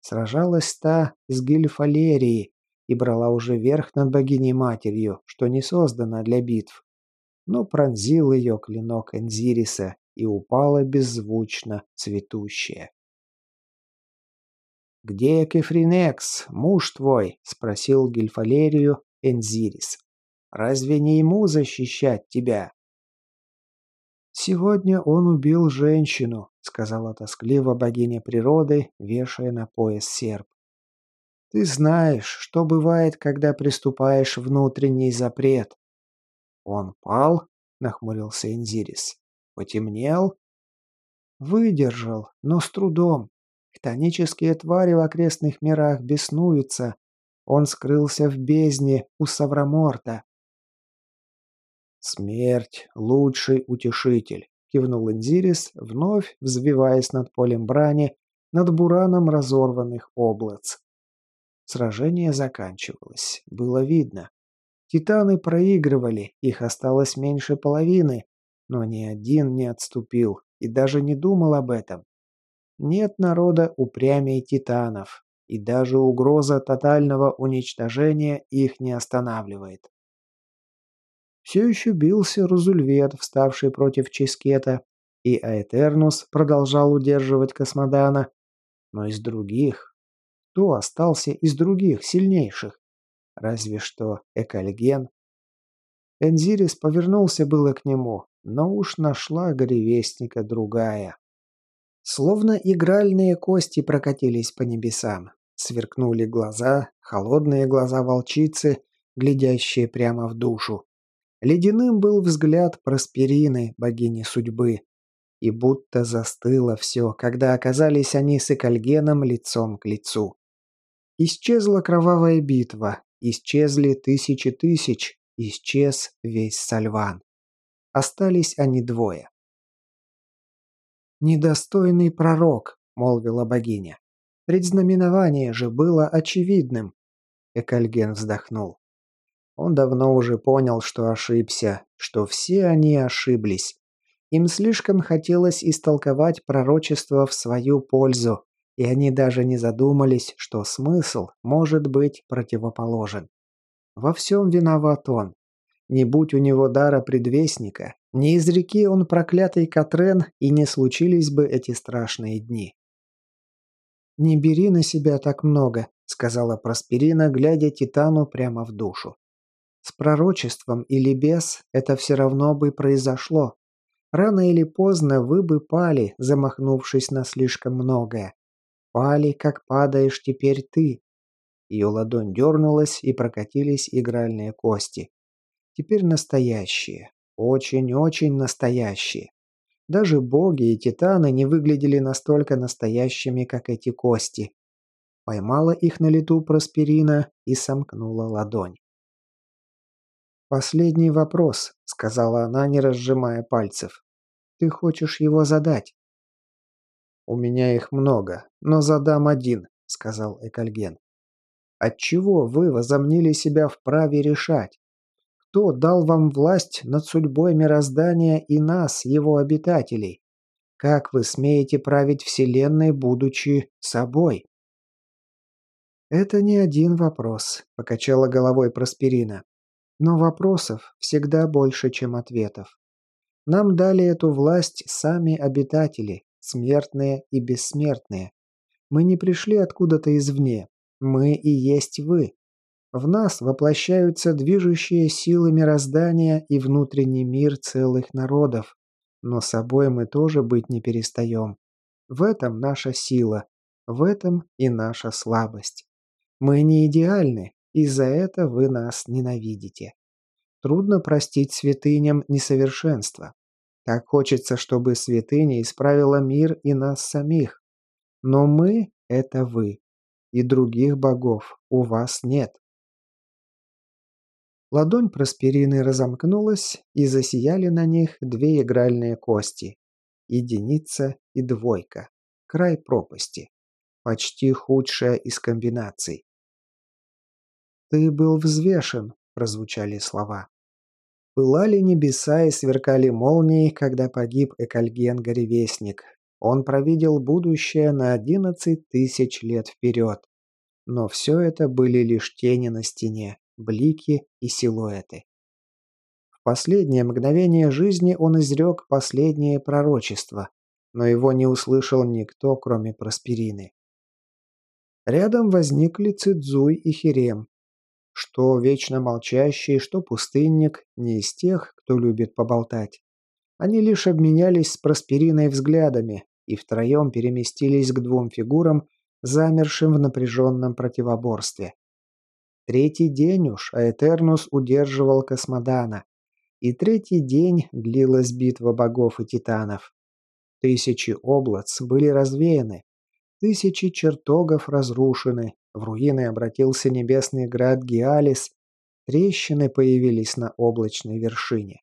Сражалась та с Гильфалерии и брала уже верх над богиней-матерью, что не создана для битв. Но пронзил ее клинок Энзириса и упала беззвучно цветущая. «Где Кефринекс, муж твой?» – спросил Гильфалерию Энзирис. «Разве не ему защищать тебя?» «Сегодня он убил женщину», — сказала тоскливо богиня природы, вешая на пояс серп. «Ты знаешь, что бывает, когда приступаешь внутренний запрет». «Он пал?» — нахмурился Инзирис. «Потемнел?» «Выдержал, но с трудом. Хтонические твари в окрестных мирах беснуются. Он скрылся в бездне у Савраморта. «Смерть — лучший утешитель», — кивнул Инзирис, вновь взвиваясь над полем брани, над бураном разорванных облац. Сражение заканчивалось. Было видно. Титаны проигрывали, их осталось меньше половины, но ни один не отступил и даже не думал об этом. Нет народа упрямей титанов, и даже угроза тотального уничтожения их не останавливает. Все еще бился Рузульвет, вставший против Ческета, и Аэтернус продолжал удерживать Космодана. Но из других... Кто остался из других, сильнейших? Разве что Экальген. Энзирис повернулся было к нему, но уж нашла горевестника другая. Словно игральные кости прокатились по небесам. Сверкнули глаза, холодные глаза волчицы, глядящие прямо в душу. Ледяным был взгляд Просперины, богини судьбы. И будто застыло все, когда оказались они с Экальгеном лицом к лицу. Исчезла кровавая битва, исчезли тысячи тысяч, исчез весь Сальван. Остались они двое. «Недостойный пророк», — молвила богиня. «Предзнаменование же было очевидным». Экальген вздохнул. Он давно уже понял, что ошибся, что все они ошиблись. Им слишком хотелось истолковать пророчество в свою пользу, и они даже не задумались, что смысл может быть противоположен. Во всем виноват он. Не будь у него дара предвестника, не изреки он проклятый Катрен, и не случились бы эти страшные дни. «Не бери на себя так много», — сказала Просперина, глядя Титану прямо в душу. «С пророчеством или без это все равно бы произошло. Рано или поздно вы бы пали, замахнувшись на слишком многое. Пали, как падаешь теперь ты». Ее ладонь дернулась, и прокатились игральные кости. Теперь настоящие, очень-очень настоящие. Даже боги и титаны не выглядели настолько настоящими, как эти кости. Поймала их на лету Просперина и сомкнула ладонь. «Последний вопрос», — сказала она, не разжимая пальцев. «Ты хочешь его задать?» «У меня их много, но задам один», — сказал Экальген. «Отчего вы возомнили себя вправе решать? Кто дал вам власть над судьбой мироздания и нас, его обитателей? Как вы смеете править Вселенной, будучи собой?» «Это не один вопрос», — покачала головой Просперина. «Но вопросов всегда больше, чем ответов. Нам дали эту власть сами обитатели, смертные и бессмертные. Мы не пришли откуда-то извне. Мы и есть вы. В нас воплощаются движущие силы мироздания и внутренний мир целых народов. Но собой мы тоже быть не перестаем. В этом наша сила, в этом и наша слабость. Мы не идеальны, и за это вы нас ненавидите. Трудно простить святыням несовершенство. Так хочется, чтобы святыня исправила мир и нас самих. Но мы – это вы. И других богов у вас нет. Ладонь Просперины разомкнулась, и засияли на них две игральные кости. Единица и двойка. Край пропасти. Почти худшая из комбинаций. «Ты был взвешен», – прозвучали слова. Пылали небеса и сверкали молнии, когда погиб Экальген-горевестник. Он провидел будущее на одиннадцать тысяч лет вперед. Но все это были лишь тени на стене блики и силуэты. В последнее мгновение жизни он изрек последнее пророчество, но его не услышал никто, кроме Просперины. Рядом возникли Цидзуй и Хирем. Что вечно молчащий, что пустынник, не из тех, кто любит поболтать. Они лишь обменялись с Проспериной взглядами и втроем переместились к двум фигурам, замершим в напряженном противоборстве. Третий день уж Аэтернус удерживал Космодана. И третий день длилась битва богов и титанов. Тысячи облац были развеяны, тысячи чертогов разрушены, в руины обратился небесный град Гиалис, трещины появились на облачной вершине.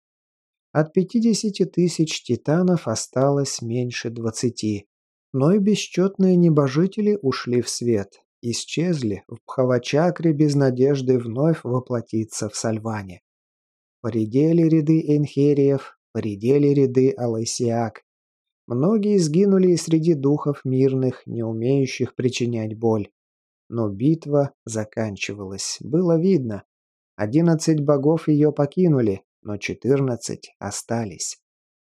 От пятидесяти тысяч титанов осталось меньше двадцати, но и бесчетные небожители ушли в свет, исчезли в Пхавачакре без надежды вновь воплотиться в Сальване. Поредели ряды энхериев, поредели ряды алайсиак. Многие сгинули и среди духов мирных, не умеющих причинять боль. Но битва заканчивалась, было видно. Одиннадцать богов ее покинули, но четырнадцать остались.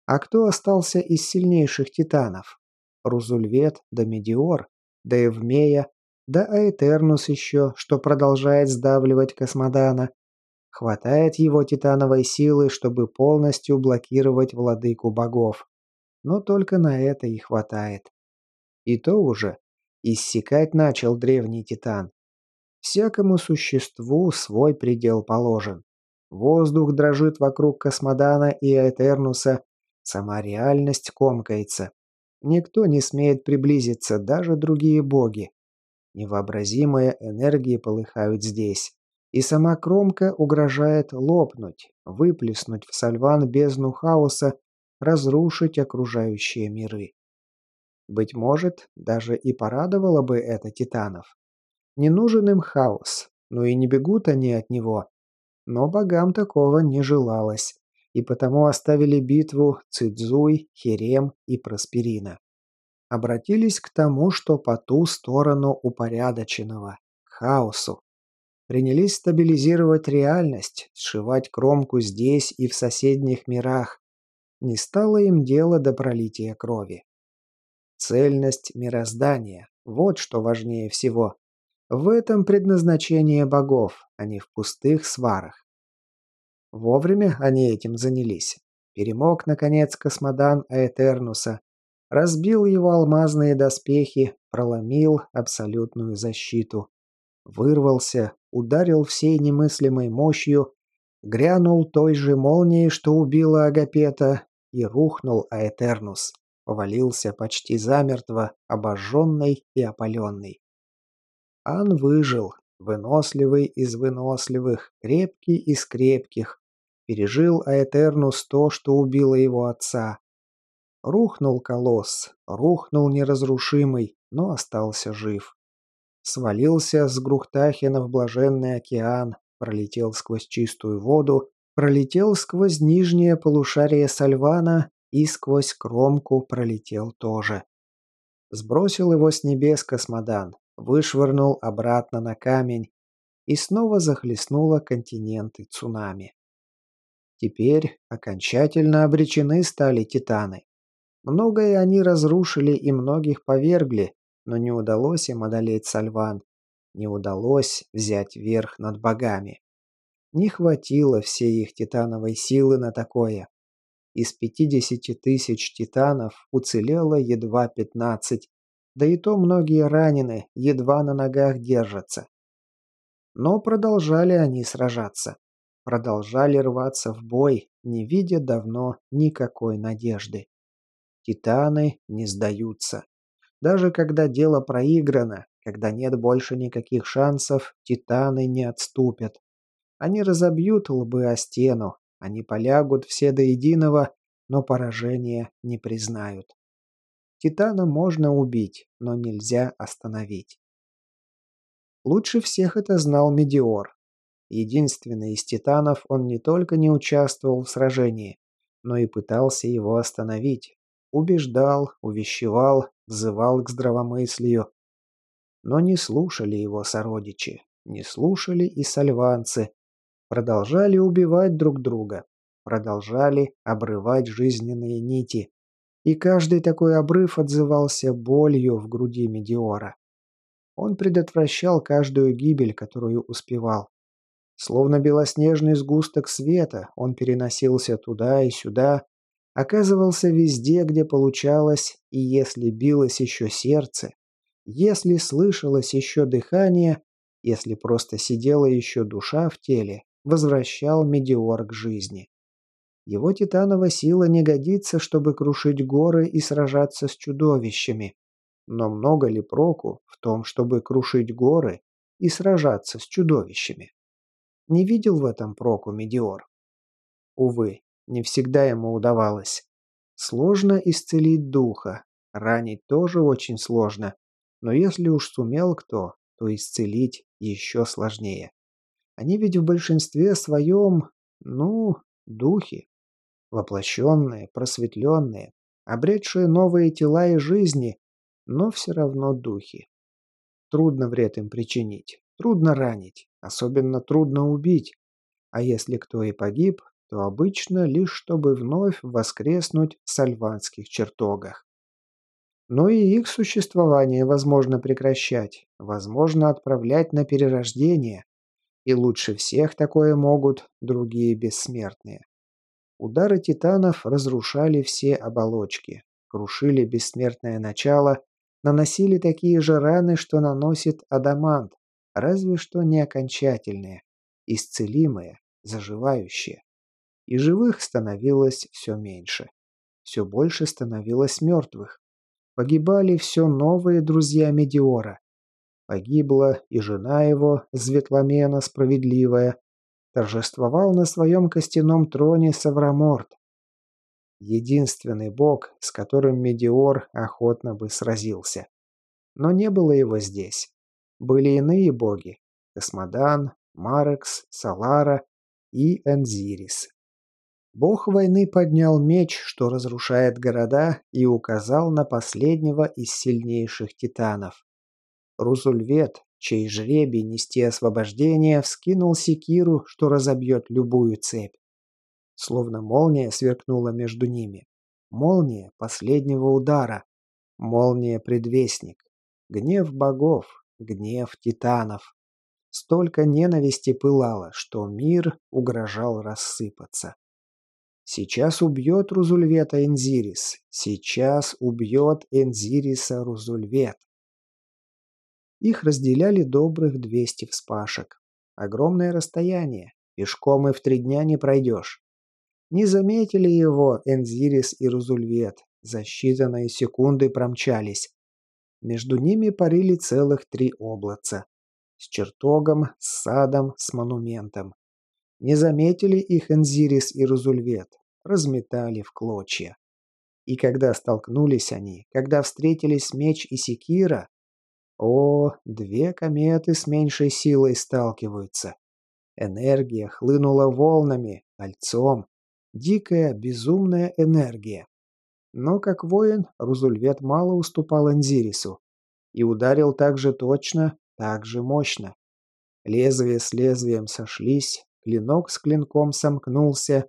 А кто остался из сильнейших титанов? Рузульвет да Медиор, да Эвмея, да Аэтернус еще, что продолжает сдавливать Космодана. Хватает его титановой силы, чтобы полностью блокировать владыку богов. Но только на это и хватает. И то уже иссякать начал древний титан. Всякому существу свой предел положен. Воздух дрожит вокруг Космодана и Аэтернуса, сама реальность комкается. Никто не смеет приблизиться, даже другие боги. Невообразимые энергии полыхают здесь. И сама кромка угрожает лопнуть, выплеснуть в сальван бездну хаоса, разрушить окружающие миры. Быть может, даже и порадовало бы это титанов. Не нужен им хаос, но и не бегут они от него. Но богам такого не желалось, и потому оставили битву Цидзуй, Херем и Просперина обратились к тому, что по ту сторону упорядоченного, к хаосу. Принялись стабилизировать реальность, сшивать кромку здесь и в соседних мирах. Не стало им дела до пролития крови. Цельность мироздания – вот что важнее всего. В этом предназначение богов, а не в пустых сварах. Вовремя они этим занялись. Перемог, наконец, космодан Аэтернуса, разбил его алмазные доспехи, проломил абсолютную защиту. Вырвался, ударил всей немыслимой мощью, грянул той же молнией, что убила Агапета, и рухнул Аэтернус. Повалился почти замертво, обожженный и опаленный. Ан выжил, выносливый из выносливых, крепкий из крепких. Пережил Аэтернус то, что убило его отца, Рухнул колосс, рухнул неразрушимый, но остался жив. Свалился с Грухтахина в блаженный океан, пролетел сквозь чистую воду, пролетел сквозь нижнее полушарие Сальвана и сквозь кромку пролетел тоже. Сбросил его с небес космодан, вышвырнул обратно на камень, и снова захлестнуло континенты цунами. Теперь окончательно обречены стали титаны. Многое они разрушили и многих повергли, но не удалось им одолеть Сальван. Не удалось взять верх над богами. Не хватило всей их титановой силы на такое. Из 50 тысяч титанов уцелело едва 15, да и то многие ранены, едва на ногах держатся. Но продолжали они сражаться. Продолжали рваться в бой, не видя давно никакой надежды. Титаны не сдаются. Даже когда дело проиграно, когда нет больше никаких шансов, титаны не отступят. Они разобьют лбы о стену, они полягут все до единого, но поражение не признают. Титана можно убить, но нельзя остановить. Лучше всех это знал Медиор. Единственный из титанов, он не только не участвовал в сражении, но и пытался его остановить. Убеждал, увещевал, взывал к здравомыслию. Но не слушали его сородичи, не слушали и сальванцы. Продолжали убивать друг друга, продолжали обрывать жизненные нити. И каждый такой обрыв отзывался болью в груди Медиора. Он предотвращал каждую гибель, которую успевал. Словно белоснежный сгусток света, он переносился туда и сюда, оказывался везде, где получалось, и если билось еще сердце, если слышалось еще дыхание, если просто сидела еще душа в теле, возвращал Медиор к жизни. Его титановая сила не годится, чтобы крушить горы и сражаться с чудовищами. Но много ли проку в том, чтобы крушить горы и сражаться с чудовищами? Не видел в этом проку Медиор. Увы, не всегда ему удавалось. Сложно исцелить духа, ранить тоже очень сложно, но если уж сумел кто, то исцелить еще сложнее. Они ведь в большинстве своем, ну, духи воплощенные, просветленные, обретшие новые тела и жизни, но все равно духи. Трудно вред им причинить, трудно ранить, особенно трудно убить. А если кто и погиб, то обычно лишь чтобы вновь воскреснуть в сальванских чертогах. Но и их существование возможно прекращать, возможно отправлять на перерождение. И лучше всех такое могут другие бессмертные. Удары титанов разрушали все оболочки, крушили бессмертное начало, наносили такие же раны, что наносит адамант, разве что не окончательные, исцелимые, заживающие. И живых становилось все меньше. Все больше становилось мертвых. Погибали все новые друзья Медиора. Погибла и жена его, Светломена Справедливая, торжествовал на своем костяном троне Савраморт. Единственный бог, с которым Медиор охотно бы сразился. Но не было его здесь. Были иные боги – Космодан, Марекс, Салара и Энзирис. Бог войны поднял меч, что разрушает города, и указал на последнего из сильнейших титанов. Рузульвет, чей жребий нести освобождение, вскинул секиру, что разобьет любую цепь. Словно молния сверкнула между ними. Молния последнего удара. Молния-предвестник. Гнев богов, гнев титанов. Столько ненависти пылало, что мир угрожал рассыпаться. Сейчас убьет Рузульвета Энзирис. Сейчас убьет Энзириса Рузульвет. Их разделяли добрых 200 вспашек. Огромное расстояние. Пешком и в три дня не пройдешь. Не заметили его Энзирис и Рузульвет. За считанные секунды промчались. Между ними парили целых три облаца. С чертогом, с садом, с монументом. Не заметили их Энзирис и Рузульвет. Разметали в клочья. И когда столкнулись они, когда встретились меч и секира, о, две кометы с меньшей силой сталкиваются. Энергия хлынула волнами, кольцом. Дикая, безумная энергия. Но как воин Рузульвет мало уступал Энзирису. И ударил так же точно, так же мощно. Лезвие с лезвием сошлись, клинок с клинком сомкнулся,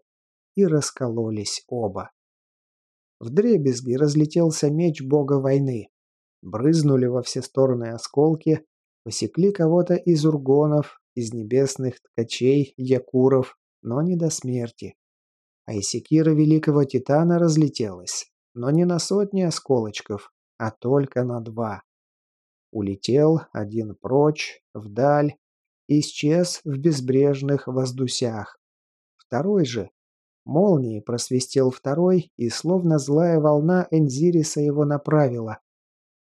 и раскололись оба. Вдребезги разлетелся меч бога войны, Брызнули во все стороны осколки, Посекли кого-то из ургонов, из небесных ткачей, якуров, но не до смерти. А и секира великого титана разлетелась, но не на сотни осколочков, а только на два. Улетел один прочь, вдаль, исчез в безбрежных воздусях. Второй же, молнией просвистел второй, и словно злая волна Энзириса его направила.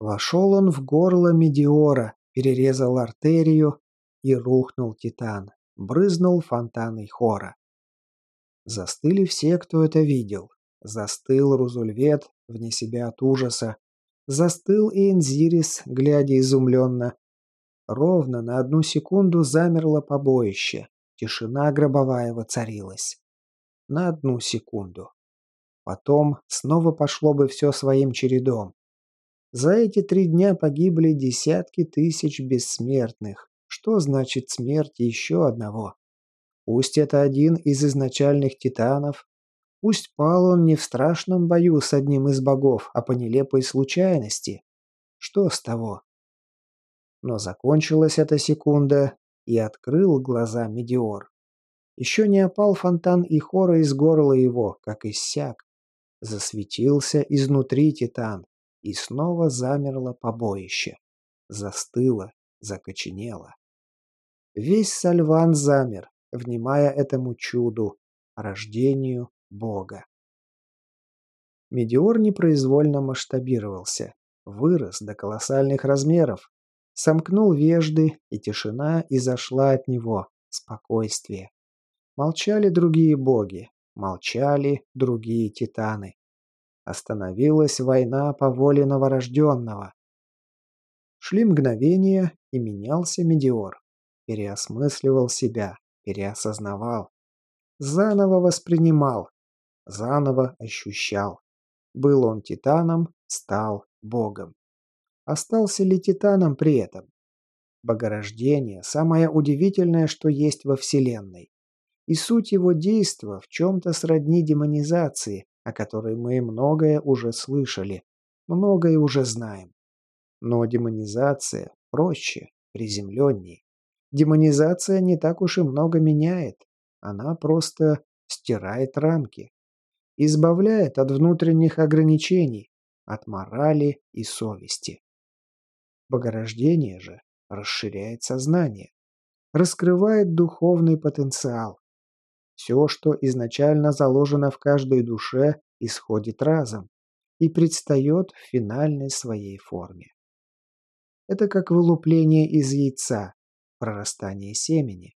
Вошел он в горло Медиора, перерезал артерию, и рухнул Титан. Брызнул фонтаной хора. Застыли все, кто это видел. Застыл Рузульвет, вне себя от ужаса. Застыл и Энзирис, глядя изумленно. Ровно на одну секунду замерло побоище. Тишина гробовая воцарилась. На одну секунду. Потом снова пошло бы все своим чередом. За эти три дня погибли десятки тысяч бессмертных. Что значит смерть еще одного? Пусть это один из изначальных титанов, Пусть пал он не в страшном бою с одним из богов, а по нелепой случайности. Что с того? Но закончилась эта секунда, и открыл глаза Медиор. Еще не опал фонтан и хора из горла его, как иссяк. Засветился изнутри титан, и снова замерло побоище. Застыло, закоченело. Весь Сальван замер, внимая этому чуду, рождению Бога. Медеор непроизвольно масштабировался, вырос до колоссальных размеров, сомкнул вежды, и тишина изошла от него, спокойствие. Молчали другие боги, молчали другие титаны. Остановилась война по воле новорожденного. Шли мгновения, и менялся Медеор. Переосмысливал себя, переосознавал. Заново воспринимал, Заново ощущал. Был он титаном, стал богом. Остался ли титаном при этом? Богорождение – самое удивительное, что есть во Вселенной. И суть его действа в чем-то сродни демонизации, о которой мы многое уже слышали, многое уже знаем. Но демонизация проще, приземленней. Демонизация не так уж и много меняет. Она просто стирает рамки избавляет от внутренних ограничений, от морали и совести. Богорождение же расширяет сознание, раскрывает духовный потенциал. Все, что изначально заложено в каждой душе, исходит разом и предстает в финальной своей форме. Это как вылупление из яйца, прорастание семени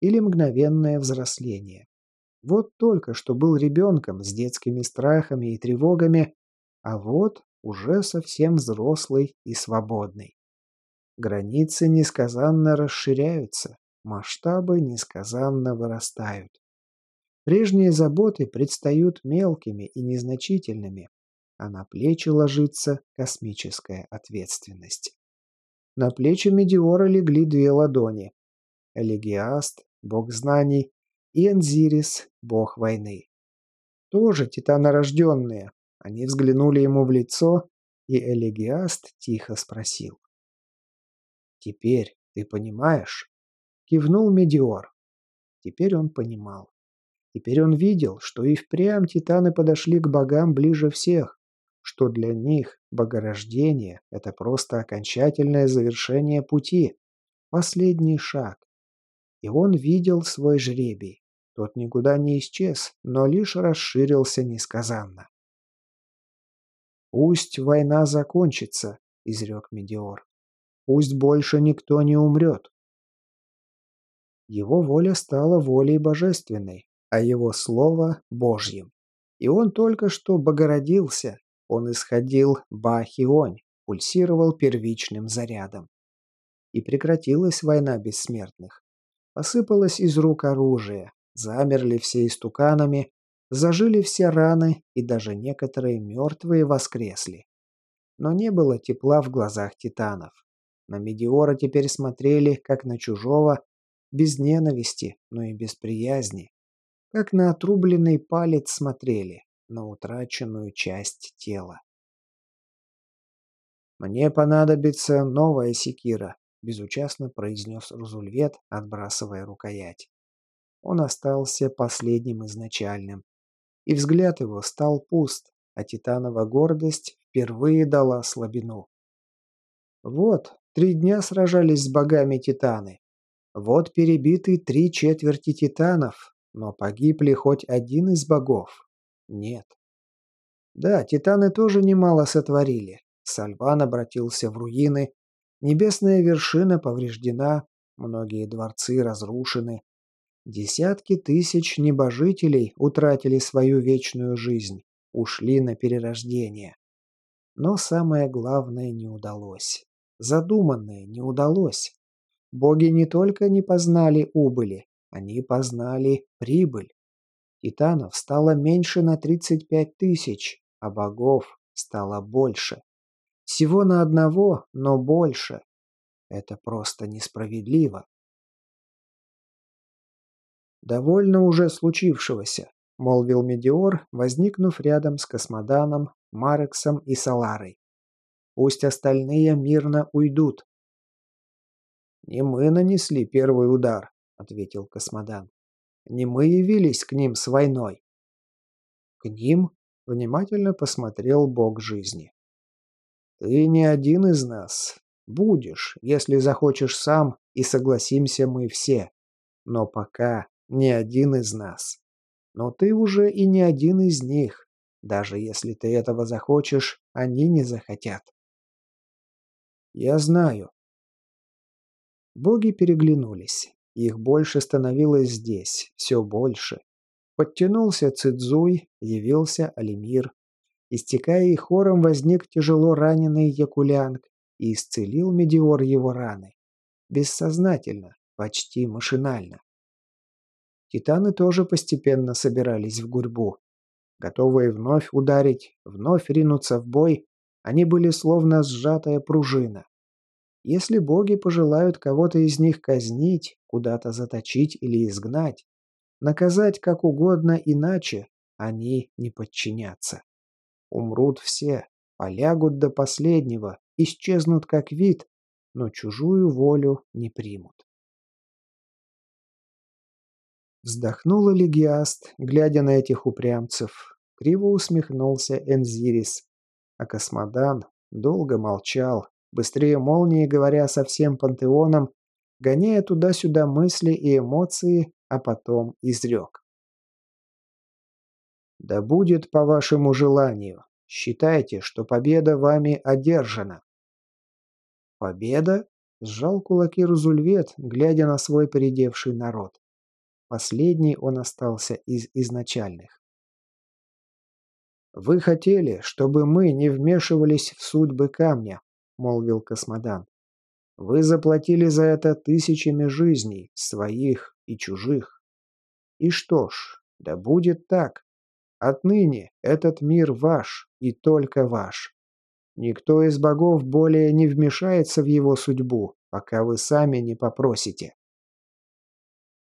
или мгновенное взросление. Вот только что был ребенком с детскими страхами и тревогами, а вот уже совсем взрослый и свободный. Границы несказанно расширяются, масштабы несказанно вырастают. Прежние заботы предстают мелкими и незначительными, а на плечи ложится космическая ответственность. На плечи Медиора легли две ладони. Элегиаст, бог знаний, и Энзирис, бог войны. Тоже титанорожденные. Они взглянули ему в лицо, и Элегиаст тихо спросил. «Теперь ты понимаешь?» Кивнул Медиор. Теперь он понимал. Теперь он видел, что и впрямь титаны подошли к богам ближе всех, что для них богорождение – это просто окончательное завершение пути, последний шаг. И он видел свой жребий. Тот никуда не исчез, но лишь расширился несказанно. «Пусть война закончится», — изрек Медиор. «Пусть больше никто не умрет». Его воля стала волей божественной, а его слово — Божьим. И он только что богородился, он исходил Бахионь, пульсировал первичным зарядом. И прекратилась война бессмертных. Посыпалось из рук оружие, Замерли все истуканами, зажили все раны, и даже некоторые мертвые воскресли. Но не было тепла в глазах титанов. На Медиора теперь смотрели, как на чужого, без ненависти, но и без приязни. Как на отрубленный палец смотрели, на утраченную часть тела. «Мне понадобится новая секира», безучастно произнес Рузульвет, отбрасывая рукоять. Он остался последним изначальным. И взгляд его стал пуст, а титанова гордость впервые дала слабину. Вот, три дня сражались с богами титаны. Вот перебиты три четверти титанов, но погиб ли хоть один из богов? Нет. Да, титаны тоже немало сотворили. Сальван обратился в руины, Небесная вершина повреждена, многие дворцы разрушены. Десятки тысяч небожителей утратили свою вечную жизнь, ушли на перерождение. Но самое главное не удалось. Задуманное не удалось. Боги не только не познали убыли, они познали прибыль. Титанов стало меньше на 35 тысяч, а богов стало больше. Всего на одного, но больше. Это просто несправедливо. «Довольно уже случившегося», — молвил Медиор, возникнув рядом с Космоданом, Марексом и Саларой. «Пусть остальные мирно уйдут». «Не мы нанесли первый удар», — ответил Космодан. «Не мы явились к ним с войной». «К ним?» — внимательно посмотрел Бог жизни. Ты не один из нас. Будешь, если захочешь сам, и согласимся мы все. Но пока не один из нас. Но ты уже и не один из них. Даже если ты этого захочешь, они не захотят. Я знаю. Боги переглянулись. Их больше становилось здесь, все больше. Подтянулся Цидзуй, явился Алимир, Истекая и хором возник тяжело раненый Якулянг и исцелил Медиор его раны. Бессознательно, почти машинально. Титаны тоже постепенно собирались в гурьбу. Готовые вновь ударить, вновь ринуться в бой, они были словно сжатая пружина. Если боги пожелают кого-то из них казнить, куда-то заточить или изгнать, наказать как угодно иначе, они не подчинятся. Умрут все, полягут до последнего, исчезнут как вид, но чужую волю не примут. Вздохнула Легиаст, глядя на этих упрямцев. Криво усмехнулся Энзирис. А Космодан долго молчал, быстрее молнии говоря со всем пантеоном, гоняя туда-сюда мысли и эмоции, а потом изрек. Да будет по вашему желанию. Считайте, что победа вами одержана. Победа? Сжал кулаки Рузульвет, глядя на свой передевший народ. Последний он остался из изначальных. «Вы хотели, чтобы мы не вмешивались в судьбы камня», — молвил Космодан. «Вы заплатили за это тысячами жизней, своих и чужих. И что ж, да будет так. Отныне этот мир ваш и только ваш. Никто из богов более не вмешается в его судьбу, пока вы сами не попросите.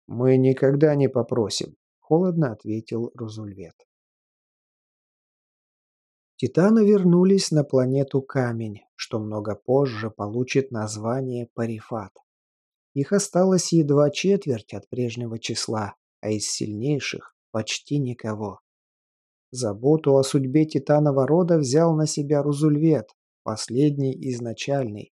«Мы никогда не попросим», — холодно ответил Рузульвет. Титаны вернулись на планету Камень, что много позже получит название Парифат. Их осталось едва четверть от прежнего числа, а из сильнейших почти никого. Заботу о судьбе Титанова рода взял на себя Рузульвет, последний изначальный.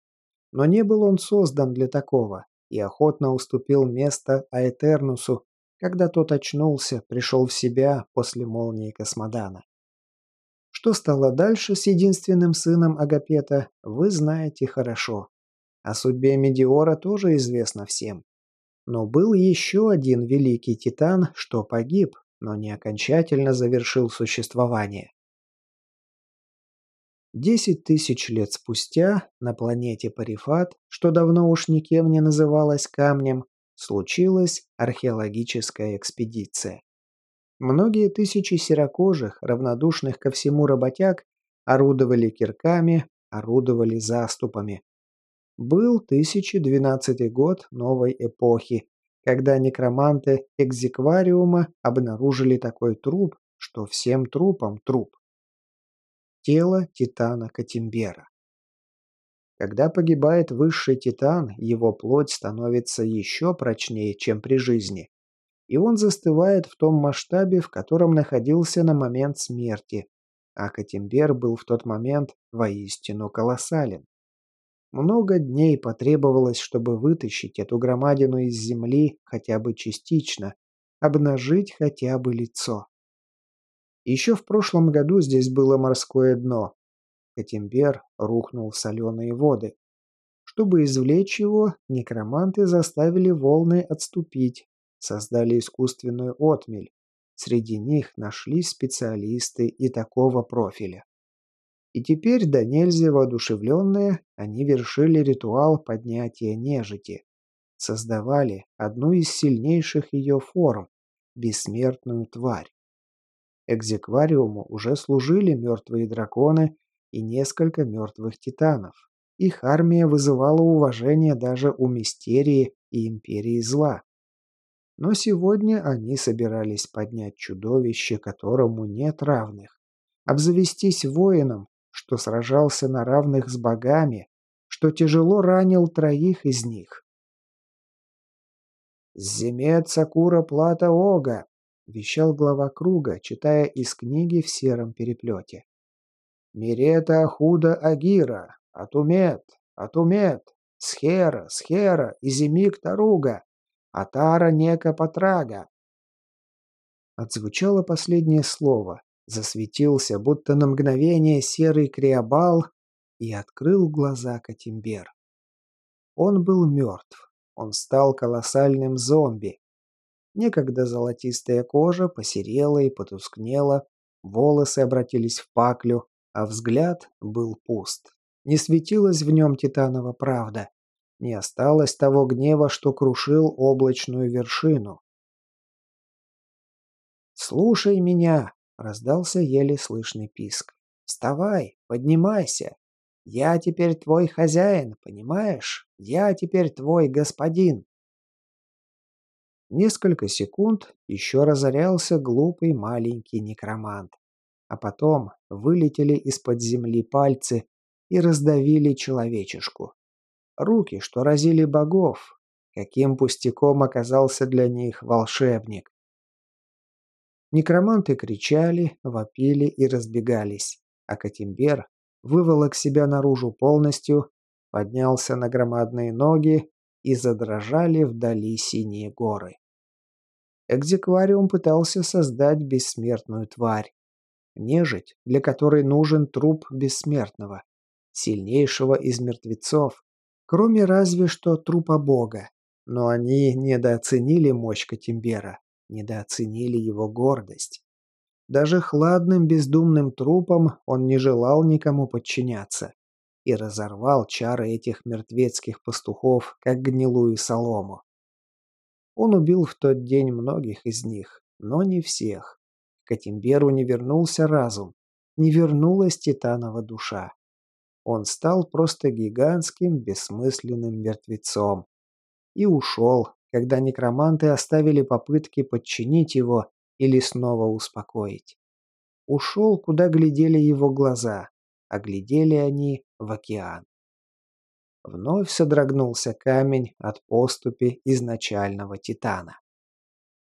Но не был он создан для такого и охотно уступил место Аэтернусу, когда тот очнулся, пришел в себя после молнии Космодана. Что стало дальше с единственным сыном Агапета, вы знаете хорошо. О судьбе Медиора тоже известно всем. Но был еще один великий титан, что погиб, но не окончательно завершил существование. Десять тысяч лет спустя на планете Парифат, что давно уж никем не называлась камнем, случилась археологическая экспедиция. Многие тысячи серокожих, равнодушных ко всему работяг, орудовали кирками, орудовали заступами. Был 1012 год новой эпохи, когда некроманты экзеквариума обнаружили такой труп, что всем трупам труп. Тело Титана Катимбера. Когда погибает высший титан, его плоть становится еще прочнее, чем при жизни. И он застывает в том масштабе, в котором находился на момент смерти. А Катимбер был в тот момент воистину колоссален. Много дней потребовалось, чтобы вытащить эту громадину из земли хотя бы частично, обнажить хотя бы лицо. Еще в прошлом году здесь было морское дно, Катимбер рухнул в соленые воды. Чтобы извлечь его, некроманты заставили волны отступить, создали искусственную отмель. Среди них нашлись специалисты и такого профиля. И теперь, до нельзя воодушевленные, они вершили ритуал поднятия нежити. Создавали одну из сильнейших ее форм – бессмертную тварь. Экзеквариуму уже служили мертвые драконы и несколько мертвых титанов. Их армия вызывала уважение даже у Мистерии и Империи Зла. Но сегодня они собирались поднять чудовище, которому нет равных. Обзавестись воином, что сражался на равных с богами, что тяжело ранил троих из них. «Земец Сакура Плата Ога!» – вещал глава круга, читая из книги в сером переплете. Мирета Ахуда Агира, Атумет, Атумет, Схера, Схера, Изимик Таруга, Атара Нека Патрага. Отзвучало последнее слово, засветился, будто на мгновение серый криобал, и открыл глаза Катимбер. Он был мертв, он стал колоссальным зомби. Некогда золотистая кожа посерела и потускнела, волосы обратились в паклю, а взгляд был пуст. Не светилась в нем титанова правда. Не осталось того гнева, что крушил облачную вершину. «Слушай меня!» — раздался еле слышный писк. «Вставай, поднимайся! Я теперь твой хозяин, понимаешь? Я теперь твой господин!» Несколько секунд еще разорялся глупый маленький некромант а потом вылетели из-под земли пальцы и раздавили человечешку. Руки, что разили богов, каким пустяком оказался для них волшебник. Некроманты кричали, вопили и разбегались, а Катимбер выволок себя наружу полностью, поднялся на громадные ноги и задрожали вдали синие горы. Экзеквариум пытался создать бессмертную тварь, Нежить, для которой нужен труп бессмертного, сильнейшего из мертвецов, кроме разве что трупа бога. Но они недооценили мощь Катимбера, недооценили его гордость. Даже хладным бездумным трупом он не желал никому подчиняться и разорвал чары этих мертвецких пастухов, как гнилую солому. Он убил в тот день многих из них, но не всех. Катимберу не вернулся разум, не вернулась титанова душа. Он стал просто гигантским, бессмысленным мертвецом. И ушел, когда некроманты оставили попытки подчинить его или снова успокоить. Ушел, куда глядели его глаза, а глядели они в океан. Вновь содрогнулся камень от поступи изначального титана.